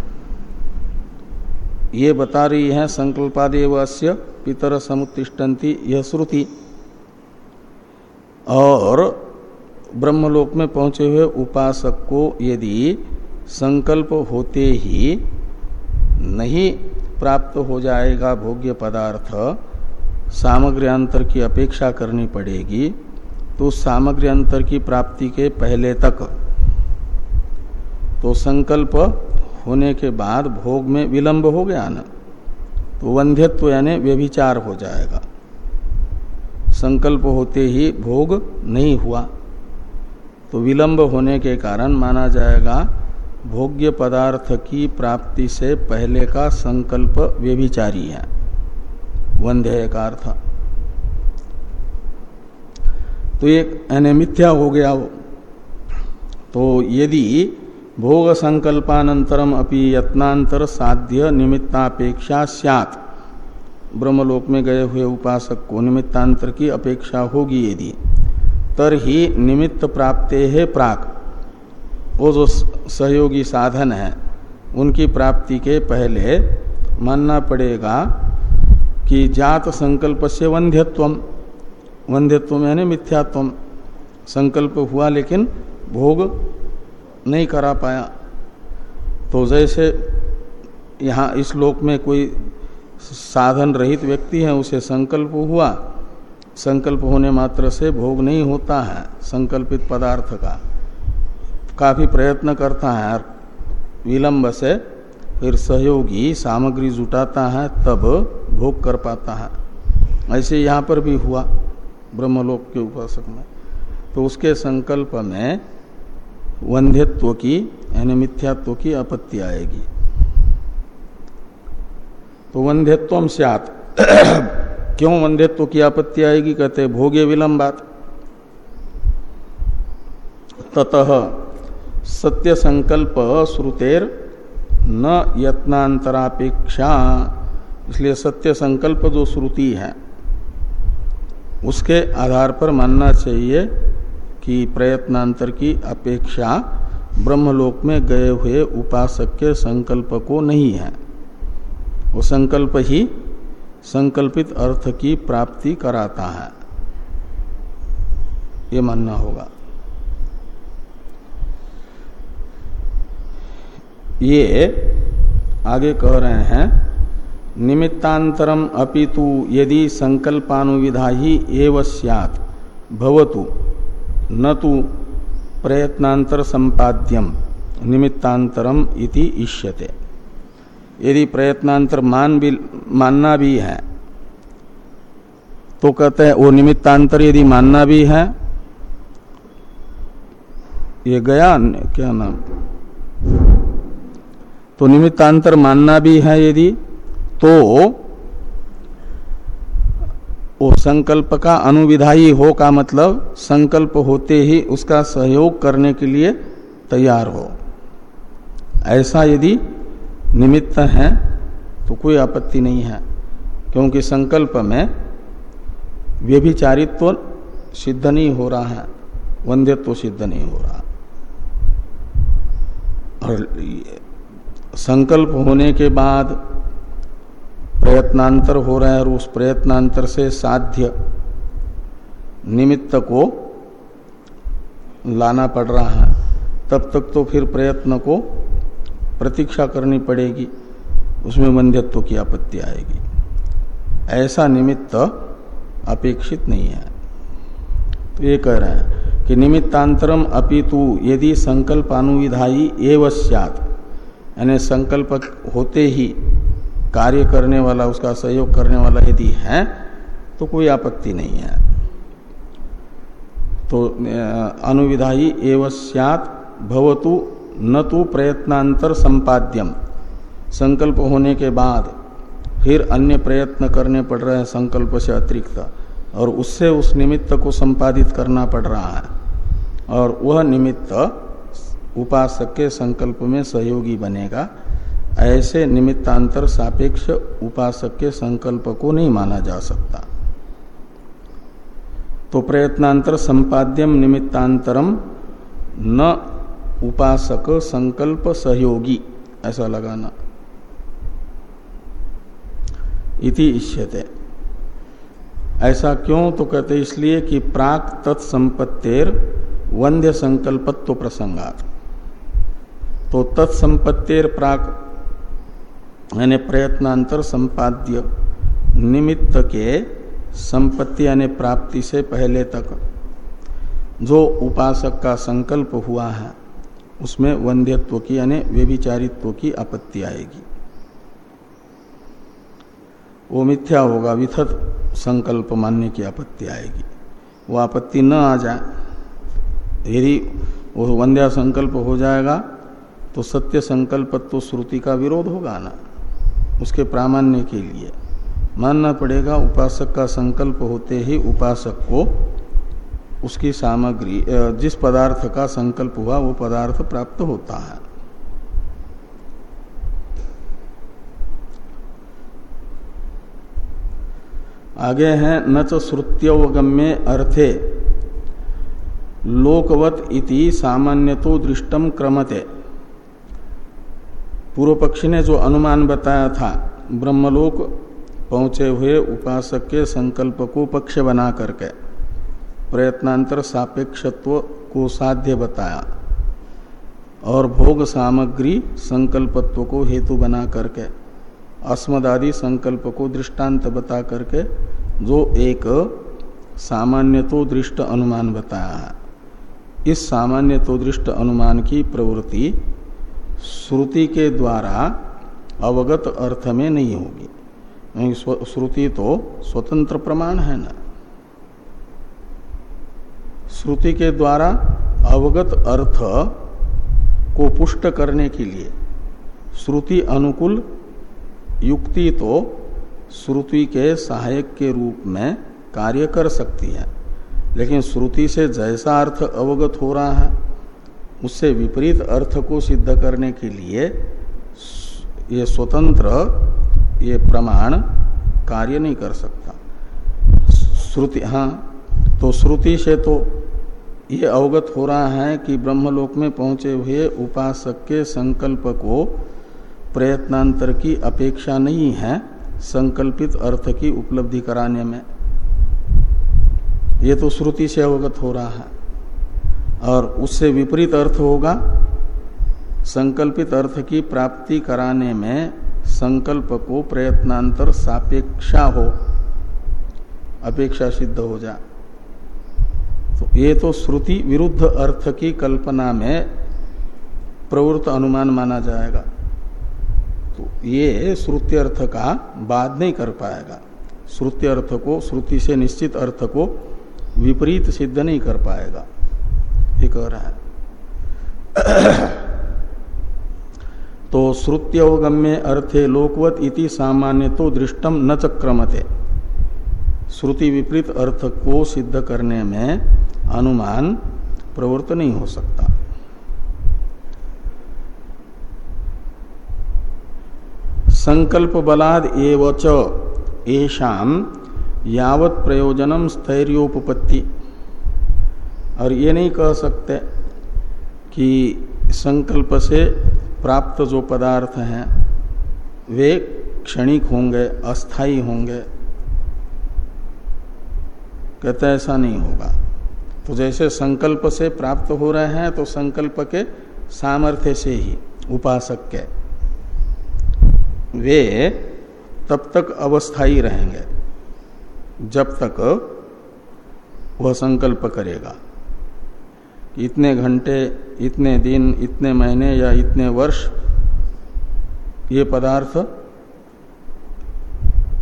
ये बता रही है संकल्पादेव अस्य पितर समुत्तिष्ठन्ति यह श्रुति। और ब्रह्मलोक में पहुँचे हुए उपासक को यदि संकल्प होते ही नहीं प्राप्त हो जाएगा भोग्य पदार्थ सामग्र्यांतर की अपेक्षा करनी पड़ेगी तो सामग्र्यांतर की प्राप्ति के पहले तक। तो संकल्प होने के बाद भोग में विलंब हो गया ना तो वंध्यत्व यानी व्यभिचार हो जाएगा। संकल्प होते ही भोग नहीं हुआ तो विलंब होने के कारण माना जाएगा भोग्य पदार्थ की प्राप्ति से पहले का संकल्प व्यभिचारी है। वंध्य का अर्थ। तो एक यानी मिथ्या हो गया वो। तो यदि भोग संकल्पानंतरम अपि यत्नांतर साध्य निमित्तापेक्षा सैत ब्रह्मलोक में गए हुए उपासक को निमित्तांतर की अपेक्षा होगी यदि तर ही निमित्त प्राप्ते है प्राक। वो जो सहयोगी साधन है, उनकी प्राप्ति के पहले मानना पड़ेगा कि जात संकल्प से वंध्यत्व वंध्यत्व में मिथ्यात्व संकल्प हुआ लेकिन भोग नहीं करा पाया। तो जैसे यहाँ इस लोक में कोई साधन रहित व्यक्ति है, उसे संकल्प हुआ। संकल्प होने मात्र से भोग नहीं होता है, संकल्पित पदार्थ का। काफ़ी प्रयत्न करता है विलंब से फिर सहयोगी सामग्री जुटाता है, तब भोग कर पाता है। ऐसे यहाँ पर भी हुआ ब्रह्मलोक के उपासक में। तो उसके संकल्प में वंध्यत्व की यानी मिथ्यात्व की आपत्ति आएगी। तो वंध्यत्व से आत क्यों वंध्यत्व की आपत्ति आएगी? कहते भोगे विलंबात। ततः सत्य संकल्प श्रुतेर न यत्नांतरापेक्षा। इसलिए सत्य संकल्प जो श्रुति है, उसके आधार पर मानना चाहिए कि प्रयत्नांतर की अपेक्षा ब्रह्मलोक में गए हुए उपासक के संकल्प को नहीं है। वो संकल्प ही संकल्पित अर्थ की प्राप्ति कराता है। ये मानना होगा। ये आगे कह रहे हैं, निमित्तांतरम अपितु यदि संकल्पानुविधा ही एव सैत भवतु न तो प्रयत्नांतर संपाद्यम निमित्तांतरम इति इष्यते। यदि प्रयत्नांतर मान भी, मानना भी है तो कहते हैं वो निमित्तांतर यदि मानना भी है, ये गया क्या नाम? तो निमित्तांतर मानना भी है यदि तो वो संकल्प का अनुविधायी हो का मतलब संकल्प होते ही उसका सहयोग करने के लिए तैयार हो। ऐसा यदि निमित्त है तो कोई आपत्ति नहीं है, क्योंकि संकल्प में व्यभिचारित्व सिद्ध नहीं हो रहा है वंद्यत्व सिद्ध नहीं हो रहा। और संकल्प होने के बाद प्रयत्नांतर हो रहा है और उस प्रयत्नांतर से साध्य निमित्त को लाना पड़ रहा है। तब तक तो फिर प्रयत्न को प्रतीक्षा करनी पड़ेगी। उसमें वंध्यत्व की आपत्ति आएगी। ऐसा निमित्त अपेक्षित नहीं है। तो ये कह रहे हैं कि निमित्तांतरम अपितु, यदि संकल्पानुविधायी एवं सैत यानी संकल्प होते ही कार्य करने वाला, उसका सहयोग करने वाला यदि है तो कोई आपत्ति नहीं है। तो अनुविधायी एवं सैत भवतु न तो प्रयत्नांतर संपाद्यम। संकल्प होने के बाद फिर अन्य प्रयत्न करने पड़ रहे हैं संकल्प से अतिरिक्त, और उससे उस निमित्त को संपादित करना पड़ रहा है। और वह निमित्त उपासक के संकल्प में सहयोगी बनेगा। ऐसे निमित्तांतर सापेक्ष उपासक के संकल्प को नहीं माना जा सकता। तो प्रयत्नांतर संपाद्यम निमित्तांतरम न उपासक संकल्प सहयोगी, ऐसा लगाना। इति इष्यते। ऐसा क्यों? तो कहते इसलिए कि प्राक तत्संपत्तेर वंद्य संकल्पत्व प्रसंगात। तो तत्संपत्तिर प्राक यानी प्रयत्नांतर संपाद्य निमित्त के संपत्ति यानी प्राप्ति से पहले तक जो उपासक का संकल्प हुआ है, उसमें वंध्यत्व की यानी व्यभिचारित्व की आपत्ति आएगी। वो मिथ्या होगा, विथत संकल्प मानने की आपत्ति आएगी। वो आपत्ति न आ जाए, यदि वो वंध्या संकल्प हो जाएगा तो सत्य संकल्प तो श्रुति का विरोध होगा ना? उसके प्रामाण्य के लिए। मानना पड़ेगा, उपासक का संकल्प होते ही उपासक को उसकी सामग्री जिस पदार्थ का संकल्प हुआ, वो पदार्थ प्राप्त होता है। आगे हैं, न तो श्रुत्यवगम्य अर्थे। लोकवत इति सामान्य तो दृष्टम क्रमते। पूर्व पक्षी ने जो अनुमान बताया था, ब्रह्मलोक पहुँचे हुए उपासक के संकल्प को पक्ष बना करके प्रयत्नांतर सापेक्षत्व को साध्य बताया और भोग सामग्री संकल्पत्व को हेतु बना करके अस्मदादि संकल्प को दृष्टांत बता करके जो एक सामान्य तो दृष्ट अनुमान बताया है। इस सामान्य तो दृष्ट अनुमान की प्रवृत्ति श्रुति के द्वारा अवगत अर्थ में नहीं होगी। श्रुति तो स्वतंत्र प्रमाण है ना। श्रुति के द्वारा अवगत अर्थ को पुष्ट करने के लिए श्रुति अनुकूल, युक्ति तो श्रुति के सहायक के रूप में कार्य कर सकती है। लेकिन श्रुति से जैसा अर्थ अवगत हो रहा है उससे विपरीत अर्थ को सिद्ध करने के लिए ये स्वतंत्र, ये प्रमाण कार्य नहीं कर सकता। श्रुति हाँ तो श्रुति से तो ये अवगत हो रहा है कि ब्रह्मलोक में पहुँचे हुए उपासक के संकल्प को प्रयत्नांतर की अपेक्षा नहीं है संकल्पित अर्थ की उपलब्धि कराने में। ये तो श्रुति से अवगत हो रहा है। और उससे विपरीत अर्थ होगा संकल्पित अर्थ की प्राप्ति कराने में संकल्प को प्रयत्नांतर सापेक्षा हो, अपेक्षा सिद्ध हो जा। तो ये तो श्रुति विरुद्ध अर्थ की कल्पना में प्रवृत्त अनुमान माना जाएगा। तो ये श्रुति अर्थ का बाद नहीं कर पाएगा। श्रुति अर्थ को, श्रुति से निश्चित अर्थ को विपरीत सिद्ध नहीं कर पाएगा। ये कह रहा है। तो श्रुत्यवगम्य अर्थे लोकवत इति सामान्य तो दृष्टम न चक्रमते। श्रुति विपरीत अर्थ को सिद्ध करने में अनुमान प्रवृत्त नहीं हो सकता। संकल्प बलाद एवच एशाम यावत प्रयोजनम स्थैर्योपपत्ति। और ये नहीं कह सकते कि संकल्प से प्राप्त जो पदार्थ हैं, वे क्षणिक होंगे अस्थाई होंगे। कहते ऐसा नहीं होगा। तो जैसे संकल्प से प्राप्त हो रहे हैं तो संकल्प के सामर्थ्य से ही उपासक के। वे तब तक अवस्थाई रहेंगे, जब तक वह संकल्प करेगा। इतने घंटे, इतने दिन, इतने महीने या इतने वर्ष ये पदार्थ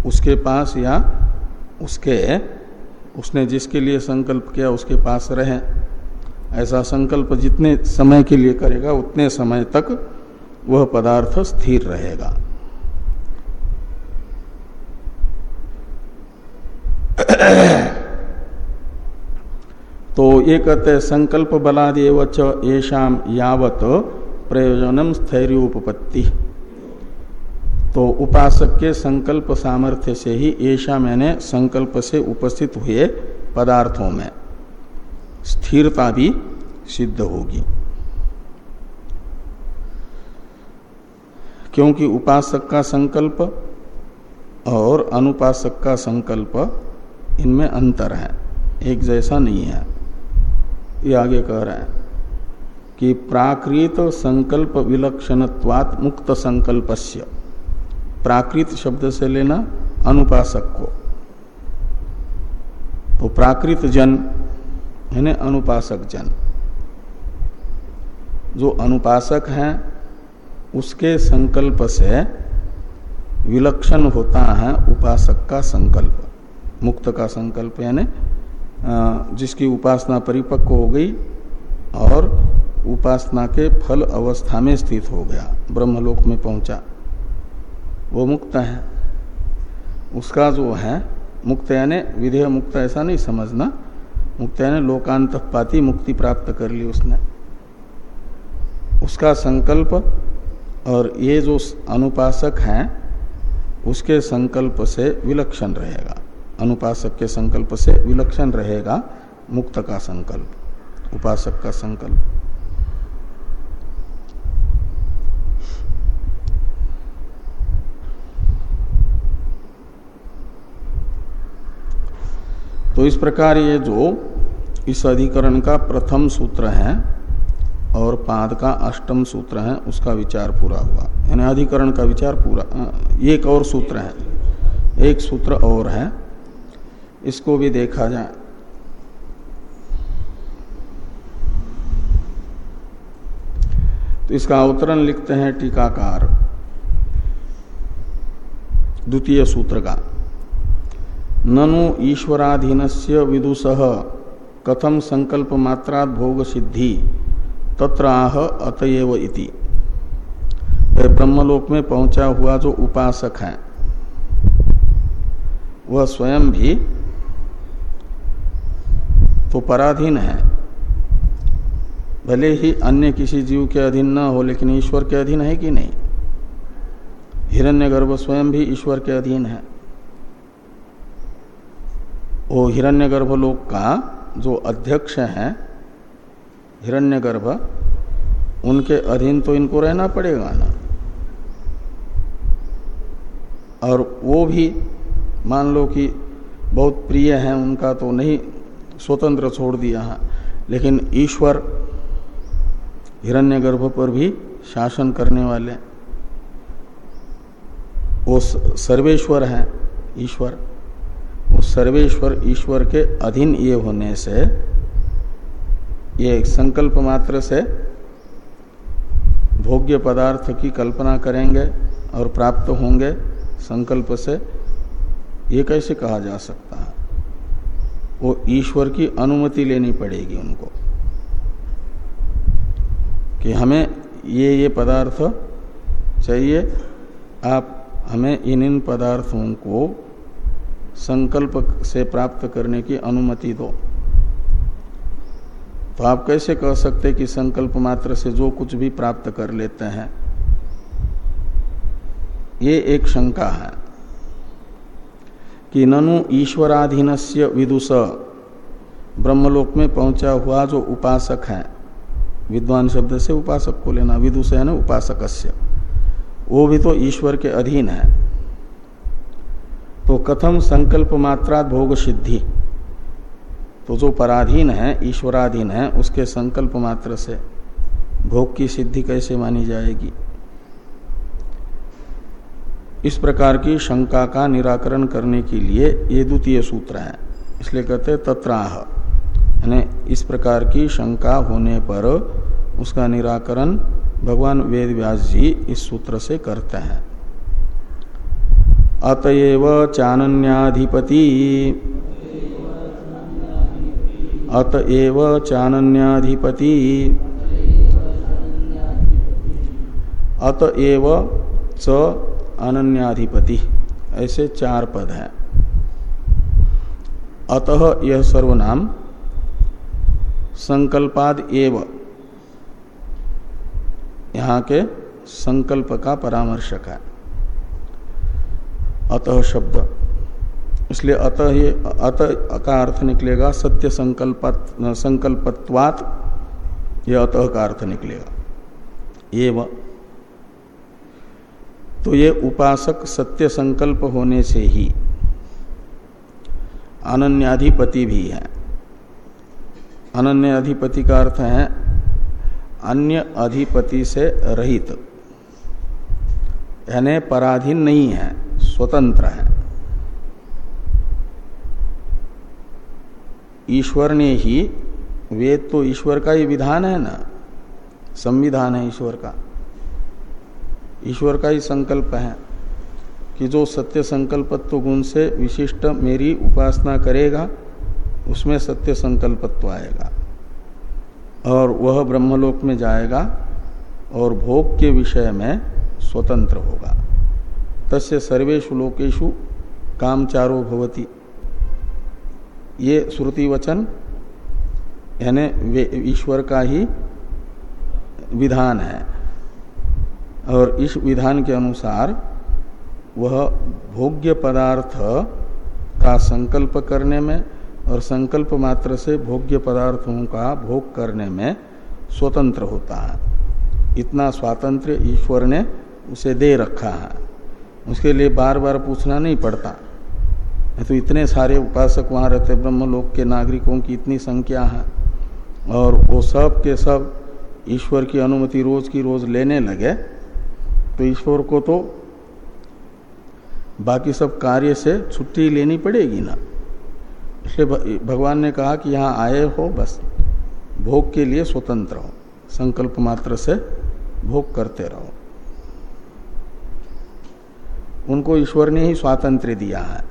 उसके पास या उसके, उसने जिसके लिए संकल्प किया उसके पास रहे। ऐसा संकल्प जितने समय के लिए करेगा, उतने समय तक वह पदार्थ स्थिर रहेगा। ये कहते संकल्प बलादेव येषाम यावत प्रयोजनम स्थैर्योपत्ति तो उपासक के संकल्प सामर्थ्य से ही ऐसा मैंने संकल्प से उपस्थित हुए पदार्थों में। स्थिरता भी सिद्ध होगी। क्योंकि उपासक का संकल्प और अनुपासक का संकल्प इनमें अंतर है, एक जैसा नहीं है। ये आगे कह रहे हैं कि प्राकृत संकल्प विलक्षणत्वात् मुक्त संकल्पस्य। प्राकृत शब्द से लेना अनुपासक को। तो प्राकृत जन, यानी अनुपासक जन। जो अनुपासक हैं, उसके संकल्प से विलक्षण होता है उपासक का संकल्प, मुक्त का संकल्प, यानी जिसकी उपासना परिपक्व हो गई और उपासना के फल अवस्था में स्थित हो गया, ब्रह्मलोक में पहुँचा। वो मुक्त है। उसका जो है, मुक्त यानी विधेय मुक्त, ऐसा नहीं समझना। मुक्त यानी लोकांत पाती मुक्ति प्राप्त कर ली उसने। उसका संकल्प और ये जो अनुपासक हैं, उसके संकल्प से विलक्षण रहेगा। अनुपासक के संकल्प से विलक्षण रहेगा मुक्त का संकल्प, उपासक का संकल्प। तो इस प्रकार ये जो इस अधिकरण का प्रथम सूत्र है और पाद का अष्टम सूत्र है, उसका विचार पूरा हुआ। यानी अधिकरण का विचार पूरा एक और सूत्र है। एक सूत्र और है। इसको भी देखा जाए। तो इसका अवतरण लिखते हैं टीकाकार, द्वितीय सूत्र का। ननु ईश्वराधीन से विदुष कथम संकल्प मात्रा भोग सिद्धि तत्राह अतएव इति। ब्रह्मलोक में पहुँचा हुआ जो उपासक है। वह स्वयं भी तो पराधीन है। भले ही अन्य किसी जीव के अधीन न हो, लेकिन ईश्वर के अधीन है कि नहीं? हिरण्यगर्भ स्वयं भी ईश्वर के अधीन है। वो हिरण्यगर्भ लोक का जो अध्यक्ष है, हिरण्यगर्भ, उनके अधीन तो इनको रहना पड़ेगा ना। और वो भी, मान लो कि बहुत प्रिय है, उनका तो नहीं स्वतंत्र छोड़ दिया है। लेकिन ईश्वर हिरण्यगर्भ पर भी शासन करने वाले वो सर्वेश्वर हैं, ईश्वर। वो सर्वेश्वर ईश्वर के अधीन ये होने से, ये संकल्प मात्र से भोग्य पदार्थ की कल्पना करेंगे और प्राप्त होंगे संकल्प से, ये कैसे कहा जा सकता है? वो ईश्वर की अनुमति लेनी पड़ेगी उनको कि हमें ये ये पदार्थ चाहिए। आप हमें इन इन पदार्थों को संकल्प से प्राप्त करने की अनुमति दो। तो आप कैसे कह सकते कि संकल्प मात्र से जो कुछ भी प्राप्त कर लेते हैं, ये एक शंका है। कि ननु ईश्वराधीन से विदुष ब्रह्मलोक में पहुँचा हुआ जो उपासक है। विद्वान शब्द से उपासक को लेना, विदुष है ना उपासक वो भी तो ईश्वर के अधीन है। तो कथम संकल्प मात्रा भोग सिद्धि। तो जो पराधीन है, ईश्वराधीन है, उसके संकल्प मात्र से भोग की सिद्धि कैसे मानी जाएगी? इस प्रकार की शंका का निराकरण करने के लिए ये द्वितीय सूत्र है। इसलिए कहते तत्राह। यानी इस प्रकार की शंका होने पर उसका निराकरण भगवान वेद व्यास जी इस सूत्र से करते हैं। अतएव चानन्याधिपति अतएव चानन्याधिपति अतएव च अनन्याधिपति। ऐसे चार पद हैं। अतः यह सर्वनाम संकल्पाद एव। यहाँ के संकल्प का परामर्शक है। अतः शब्द। इसलिए अतः ये अतः का अर्थ निकलेगा सत्य संकल्प संकल्पत्वात। यह अतः का अर्थ निकलेगा। एवं। तो ये उपासक सत्य संकल्प होने से ही अनन्याधिपति भी है। अनन्याधिपति का अर्थ है अन्य अधिपति से रहित। यानी पराधीन नहीं है, स्वतंत्र है। ईश्वर ने ही, वेद तो ईश्वर का ही विधान है ना? संविधान है ईश्वर का। ईश्वर का ही संकल्प है कि जो सत्य संकल्पत्व गुण से विशिष्ट मेरी उपासना करेगा, उसमें सत्य संकल्पत्व आएगा और वह ब्रह्मलोक में जाएगा और भोग के विषय में स्वतंत्र होगा। तस्य सर्वेशु लोकेशु कामचारो भवती। ये श्रुति वचन, यानी ईश्वर का ही विधान है। और इस विधान के अनुसार वह भोग्य पदार्थ का संकल्प करने में और संकल्प मात्र से भोग्य पदार्थों का भोग करने में स्वतंत्र होता है। इतना स्वातंत्र ईश्वर ने उसे दे रखा है। उसके लिए बार बार पूछना नहीं पड़ता। तो इतने सारे उपासक वहाँ रहते ब्रह्मलोक के नागरिकों की इतनी संख्या है और वो सब के सब ईश्वर की अनुमति रोज की रोज लेने लगे। तो ईश्वर को तो बाकी सब कार्य से छुट्टी लेनी पड़ेगी ना। इसलिए भगवान ने कहा कि यहाँ आए हो, बस भोग के लिए स्वतंत्र हो। संकल्प मात्र से भोग करते रहो। उनको ईश्वर ने ही स्वातंत्र दिया है।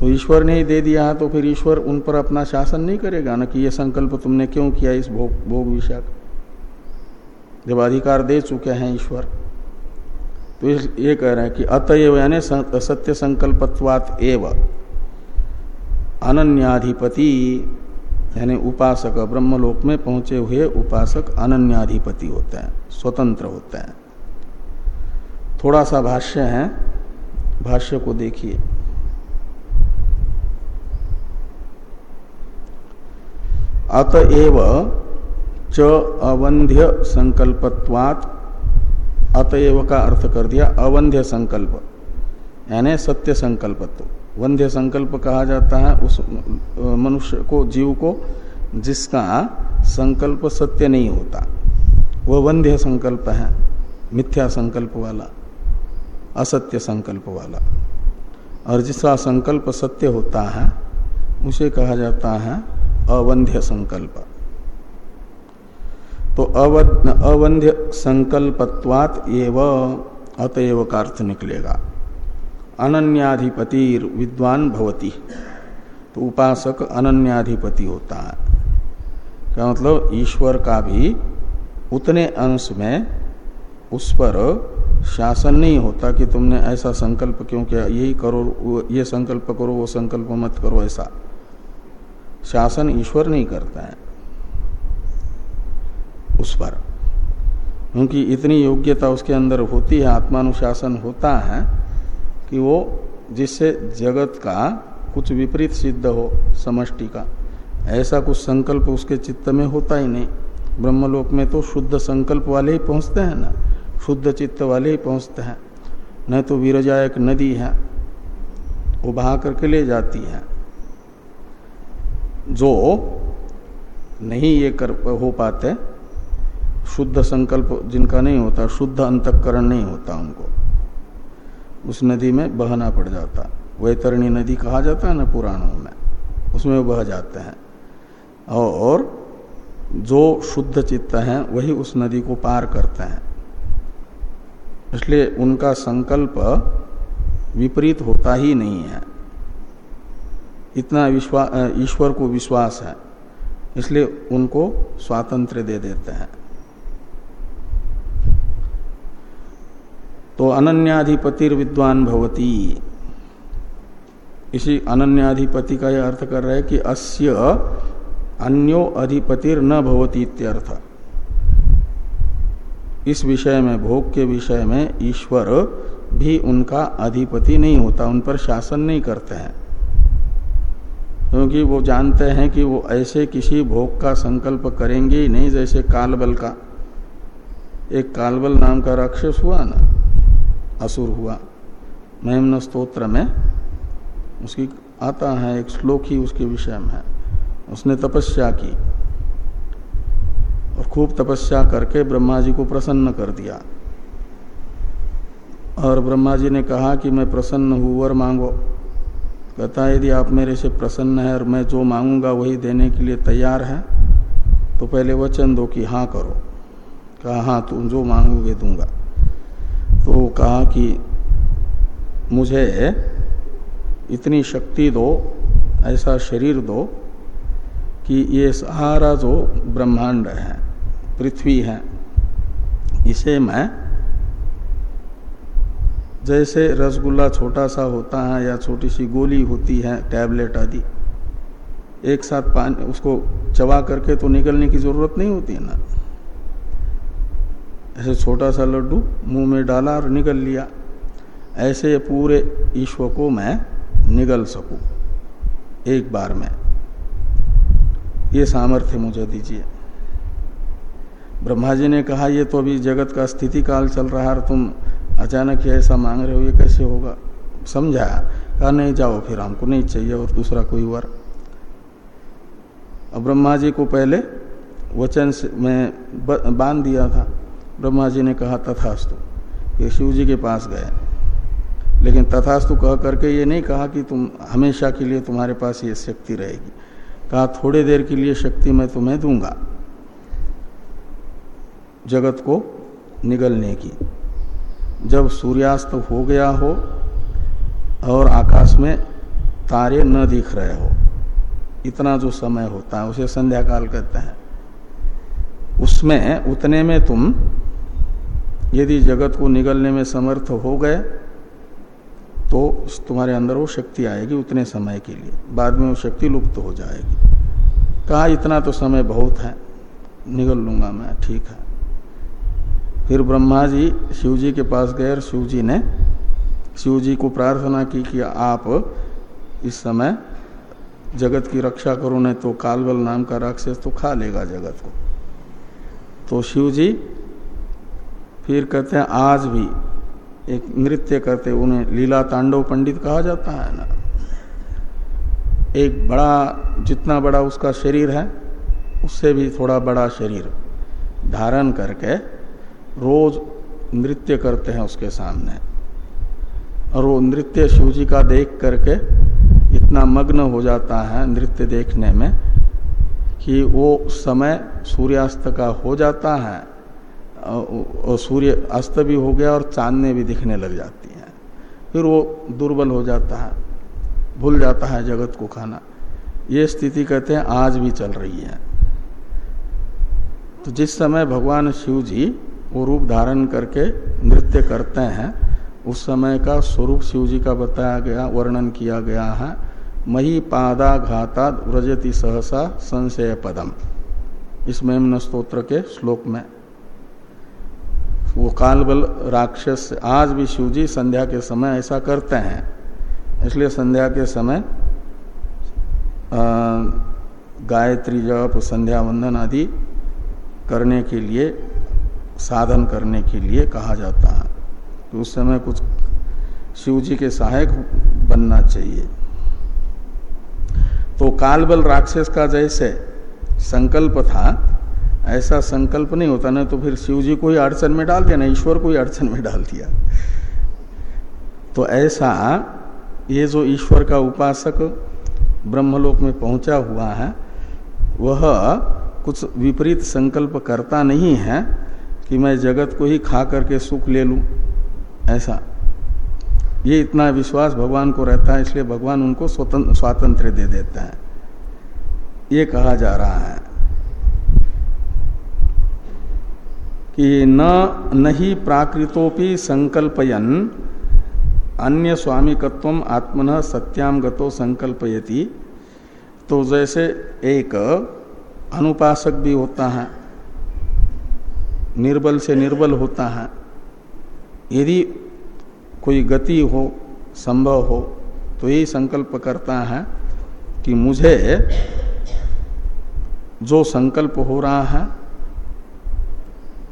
तो ईश्वर ने ही दे दिया है तो फिर ईश्वर उन पर अपना शासन नहीं करेगा ना कि ये संकल्प तुमने क्यों किया इस भोग भोग विषय जब अधिकार दे चुके हैं ईश्वर। तो ये कह रहे हैं कि अतएव यानी सत्य संकल्पत्वात एव। अनन्याधिपति यानी उपासक ब्रह्मलोक में पहुँचे हुए उपासक अनन्याधिपति होते हैं, स्वतंत्र होते हैं। थोड़ा सा भाष्य है, भाष्य को देखिए। अतएव च अवंध्य संकल्पत्वात। अतएव का अर्थ कर दिया, अवंध्य संकल्प। यानी सत्य संकल्पत्व। वंध्य संकल्प कहा जाता है, उस मनुष्य को, जीव को, जिसका संकल्प सत्य नहीं होता। वह वंध्य संकल्प है, मिथ्या संकल्प वाला, असत्य संकल्प वाला। और जिसका संकल्प सत्य होता है, उसे कहा जाता है, अवंध्य संकल्प। तो अवंध्य संकल्पत्वात एव अतएव का अर्थ निकलेगा। अनन्याधिपति विद्वान भवती। तो उपासक अनन्याधिपति होता है। क्या मतलब? ईश्वर का भी उतने अंश में उस पर शासन नहीं होता कि तुमने ऐसा संकल्प क्यों किया? यही करो, ये संकल्प करो, वो संकल्प मत करो, ऐसा। शासन ईश्वर नहीं करता है। उस पर। क्योंकि इतनी योग्यता उसके अंदर होती है, आत्मानुशासन होता है, कि वो जिससे जगत का कुछ विपरीत सिद्ध हो, समष्टि का। ऐसा कुछ संकल्प उसके चित्त में होता ही नहीं। ब्रह्मलोक में तो शुद्ध संकल्प वाले ही पहुँचते हैं ना। शुद्ध चित्त वाले ही पहुँचते हैं। न तो विरजा एक नदी है, वो बहा करके ले जाती है। जो नहीं ये कर हो पाते शुद्ध संकल्प जिनका नहीं होता, शुद्ध अंतकरण नहीं होता उनको। उस नदी में बहना पड़ जाता। वैतरणी नदी कहा जाता है ना पुराणों में? उसमें बह जाते हैं। और जो शुद्ध चित्त हैं, वही उस नदी को पार करते हैं। इसलिए उनका संकल्प विपरीत होता ही नहीं है। इतना विश्वास ईश्वर को विश्वास है। इसलिए उनको स्वातंत्र दे देते हैं। तो अनन्याधिपतिर विद्वान भवती। इसी अनन्याधिपति का यह अर्थ कर रहे हैं कि अस्य अन्यो अधिपतिर न भवती इत्यर्थ। इस विषय में, भोग के विषय में ईश्वर भी उनका अधिपति नहीं होता, उन पर शासन नहीं करते हैं। क्योंकि वो जानते हैं कि वो ऐसे किसी भोग का संकल्प करेंगे ही नहीं, जैसे कालबल का। एक कालबल नाम का राक्षस हुआ ना असुर हुआ। महिमन स्त्रोत्र में उसकी आता है, एक श्लोक ही उसके विषय में है। उसने तपस्या की और खूब तपस्या करके ब्रह्मा जी को प्रसन्न कर दिया। और ब्रह्मा जी ने कहा कि मैं प्रसन्न हूँ, वर मांगो। कहता यदि आप मेरे से प्रसन्न है और मैं जो मांगूँगा वही देने के लिए तैयार है तो पहले वचन दो कि हाँ करो। कहा हाँ तुम जो मांगोगे दूँगा। तो कहा कि मुझे इतनी शक्ति दो, ऐसा शरीर दो कि ये सहारा जो ब्रह्मांड है, पृथ्वी है, इसे मैं जैसे रसगुल्ला छोटा सा होता है या छोटी सी गोली होती है, टैबलेट आदि, एक साथ पानी, उसको चबा करके तो निकलने की ज़रूरत नहीं होती है ना। ऐसे छोटा सा लड्डू मुँह में डाला और निकल लिया। ऐसे पूरे ईश्वर को मैं निगल सकूँ, एक बार में। ये सामर्थ्य मुझे दीजिए। ब्रह्मा जी ने कहा, ये तो अभी जगत का स्थिति काल चल रहा है और तुम अचानक ही ऐसा मांग रहे हो, ये कैसे होगा? समझाया कहा, नहीं, जाओ फिर, हमको नहीं चाहिए और दूसरा कोई वर। अब ब्रह्मा जी को पहले वचन में बाँध दिया था। ब्रह्मा जी ने कहा, तथास्तु। ये शिव जी के पास गए। लेकिन तथास्तु कह करके ये नहीं कहा कि तुम हमेशा के लिए तुम्हारे पास ये शक्ति रहेगी। कहा, थोड़ी देर के लिए शक्ति मैं तुम्हें दूँगा जगत को निगलने की। जब सूर्यास्त हो गया हो और आकाश में तारे न दिख रहे हो, इतना जो समय होता है, उसे संध्या काल कहते हैं। उसमें, उतने में तुम यदि जगत को निगलने में समर्थ हो गए तो तुम्हारे अंदर वो शक्ति आएगी उतने समय के लिए। बाद में वो शक्ति लुप्त हो जाएगी। कहा, इतना तो समय बहुत है, निगल लूँगा मैं, ठीक है। फिर ब्रह्मा जी शिव जी के पास गए और शिव जी ने शिव जी को प्रार्थना की कि आप इस समय जगत की रक्षा करो, नहीं तो कालबल नाम का राक्षस तो खा लेगा जगत को। तो शिव जी फिर कहते हैं, आज भी एक नृत्य करते उन्हें लीला तांडव पंडित कहा जाता है ना? एक बड़ा, जितना बड़ा उसका शरीर है, उससे भी थोड़ा बड़ा शरीर धारण करके रोज नृत्य करते हैं उसके सामने। और वो नृत्य शिव जी का देख करके इतना मग्न हो जाता है नृत्य देखने में कि वो समय सूर्यास्त का हो जाता है। सूर्य अस्त भी हो गया और चांदने भी दिखने लग जाती हैं। फिर वो दुर्बल हो जाता है, भूल जाता है जगत को खाना। ये स्थिति कहते हैं, आज भी चल रही है। तो जिस समय भगवान शिव जी वो रूप धारण करके नृत्य करते हैं, उस समय का स्वरूप शिव जी का बताया गया, वर्णन किया गया है मही पादा घाता व्रजति सहसा संशय पदम। इस मेमन स्त्रोत्र के श्लोक में वो कालबल राक्षस आज भी शिव जी संध्या के समय ऐसा करते हैं। इसलिए संध्या के समय गायत्री जप, संध्या वंदन आदि करने के लिए, साधन करने के लिए कहा जाता है। तो उस समय कुछ शिव जी के सहायक बनना चाहिए। तो कालबल राक्षस का जैसे संकल्प था ऐसा संकल्प नहीं होता, ना तो फिर शिव जी को ही अड़चन में डाल दिया, ना ईश्वर को ही अड़चन में डाल दिया। तो ऐसा ये जो ईश्वर का उपासक ब्रह्मलोक में पहुँचा हुआ है, वह कुछ विपरीत संकल्प करता नहीं है कि मैं जगत को ही खा करके सुख ले लूँ। ऐसा। ये इतना विश्वास भगवान को रहता है, इसलिए भगवान उनको स्वतंत्र स्वातंत्र दे देता है। ये कहा जा रहा है। कि न, नहीं प्राकृतोपि संकल्पयन। अन्य स्वामिकत्व आत्मन सत्याम गतो संकल्पयति। तो जैसे एक अनुपासक भी होता है, निर्बल से निर्बल होता है। यदि कोई गति हो, संभव हो तो यही संकल्प करता है कि मुझे जो संकल्प हो रहा है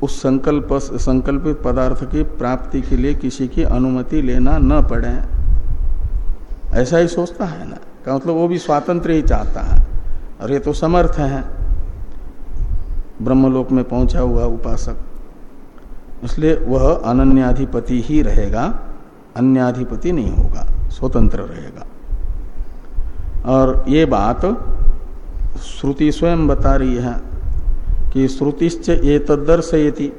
उस संकल्प, संकल्पित पदार्थ की प्राप्ति के लिए किसी की अनुमति लेना न पड़े। ऐसा ही सोचता है ना? का मतलब वो भी स्वातंत्र ही चाहता है। और ये तो समर्थ है। ब्रह्मलोक में पहुँचा हुआ उपासक। इसलिए वह अनन्याधिपति ही रहेगा। अन्याधिपति नहीं होगा, स्वतंत्र रहेगा। और ये बात श्रुति स्वयं बता रही है। कि श्रुतिश्च ये तदर्शयति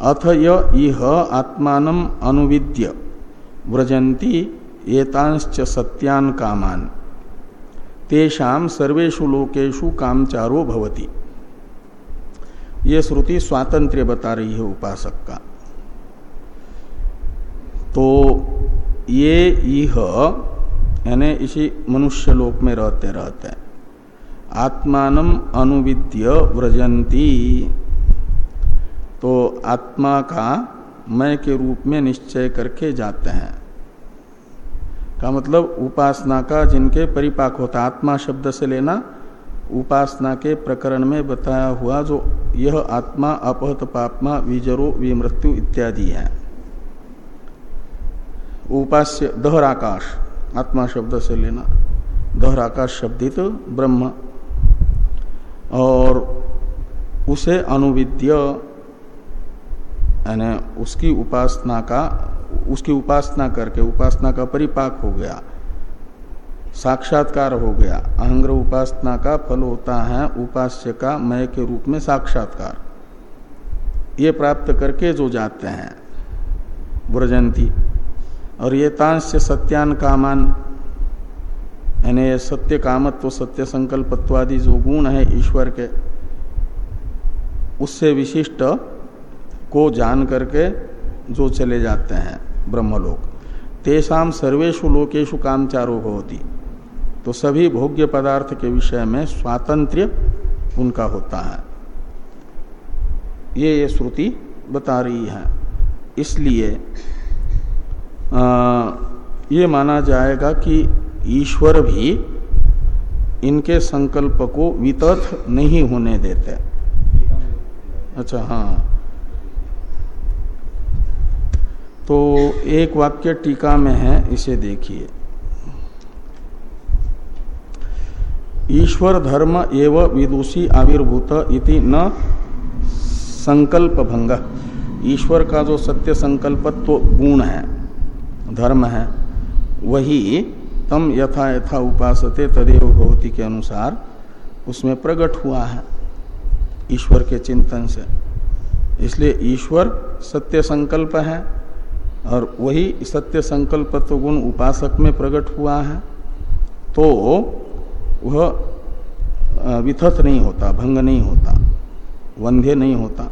अथ यह आत्मान अनुविद्य व्रजंती एतांश्च सत्यान कामान। तेषाम सर्वेशु लोकेशु कामचारो भवति। ये श्रुति स्वातंत्र्य बता रही है उपासक का। तो ये यह यानी इसी मनुष्य लोक में रहते रहते हैं। आत्मान अनुविद्य व्रजंती तो आत्मा का मैं के रूप में निश्चय करके जाते हैं। का मतलब उपासना का जिनके परिपाक होता आत्मा शब्द से लेना, उपासना के प्रकरण में बताया हुआ जो यह आत्मा, अपहत पापमा विजरो विमृत्यु इत्यादि है। उपास्य, दहराकाश, आत्मा शब्द से लेना। दहराकाश शब्दित ब्रह्म। और उसे अनुविद्य, यानी उसकी उपासना का, उसकी उपासना करके, उपासना का परिपाक हो गया, साक्षात्कार हो गया, अहंग्र उपासना का फल होता है उपास्य का मय के रूप में साक्षात्कार। ये प्राप्त करके जो जाते हैं, व्रजंती, और ये तांस्य सत्यान कामान यानी सत्य कामत्व सत्य संकल्पत्वादि जो गुण है ईश्वर के उससे विशिष्ट को जान करके जो चले जाते हैं ब्रह्मलोक। तेषाम सर्वेशु लोकेशु कामचारो होती तो सभी भोग्य पदार्थ के विषय में स्वातंत्र्य उनका होता है। ये ये श्रुति बता रही है। इसलिए आ, ये माना जाएगा कि ईश्वर भी इनके संकल्प को वितथ नहीं होने देते। अच्छा हाँ। तो एक वाक्य टीका में है, इसे देखिए। ईश्वर धर्म एव विदुषी आविर्भूत इति न संकल्प भंग ईश्वर का जो सत्य संकल्पत्व तो गुण है, धर्म है, वही तम यथा यथा उपासते तदेव भवती के अनुसार उसमें प्रकट हुआ है ईश्वर के चिंतन से। इसलिए ईश्वर सत्य संकल्प है और वही सत्य संकल्प तो गुण उपासक में प्रकट हुआ है तो वह विथत नहीं होता, भंग नहीं होता, वंध्य नहीं होता।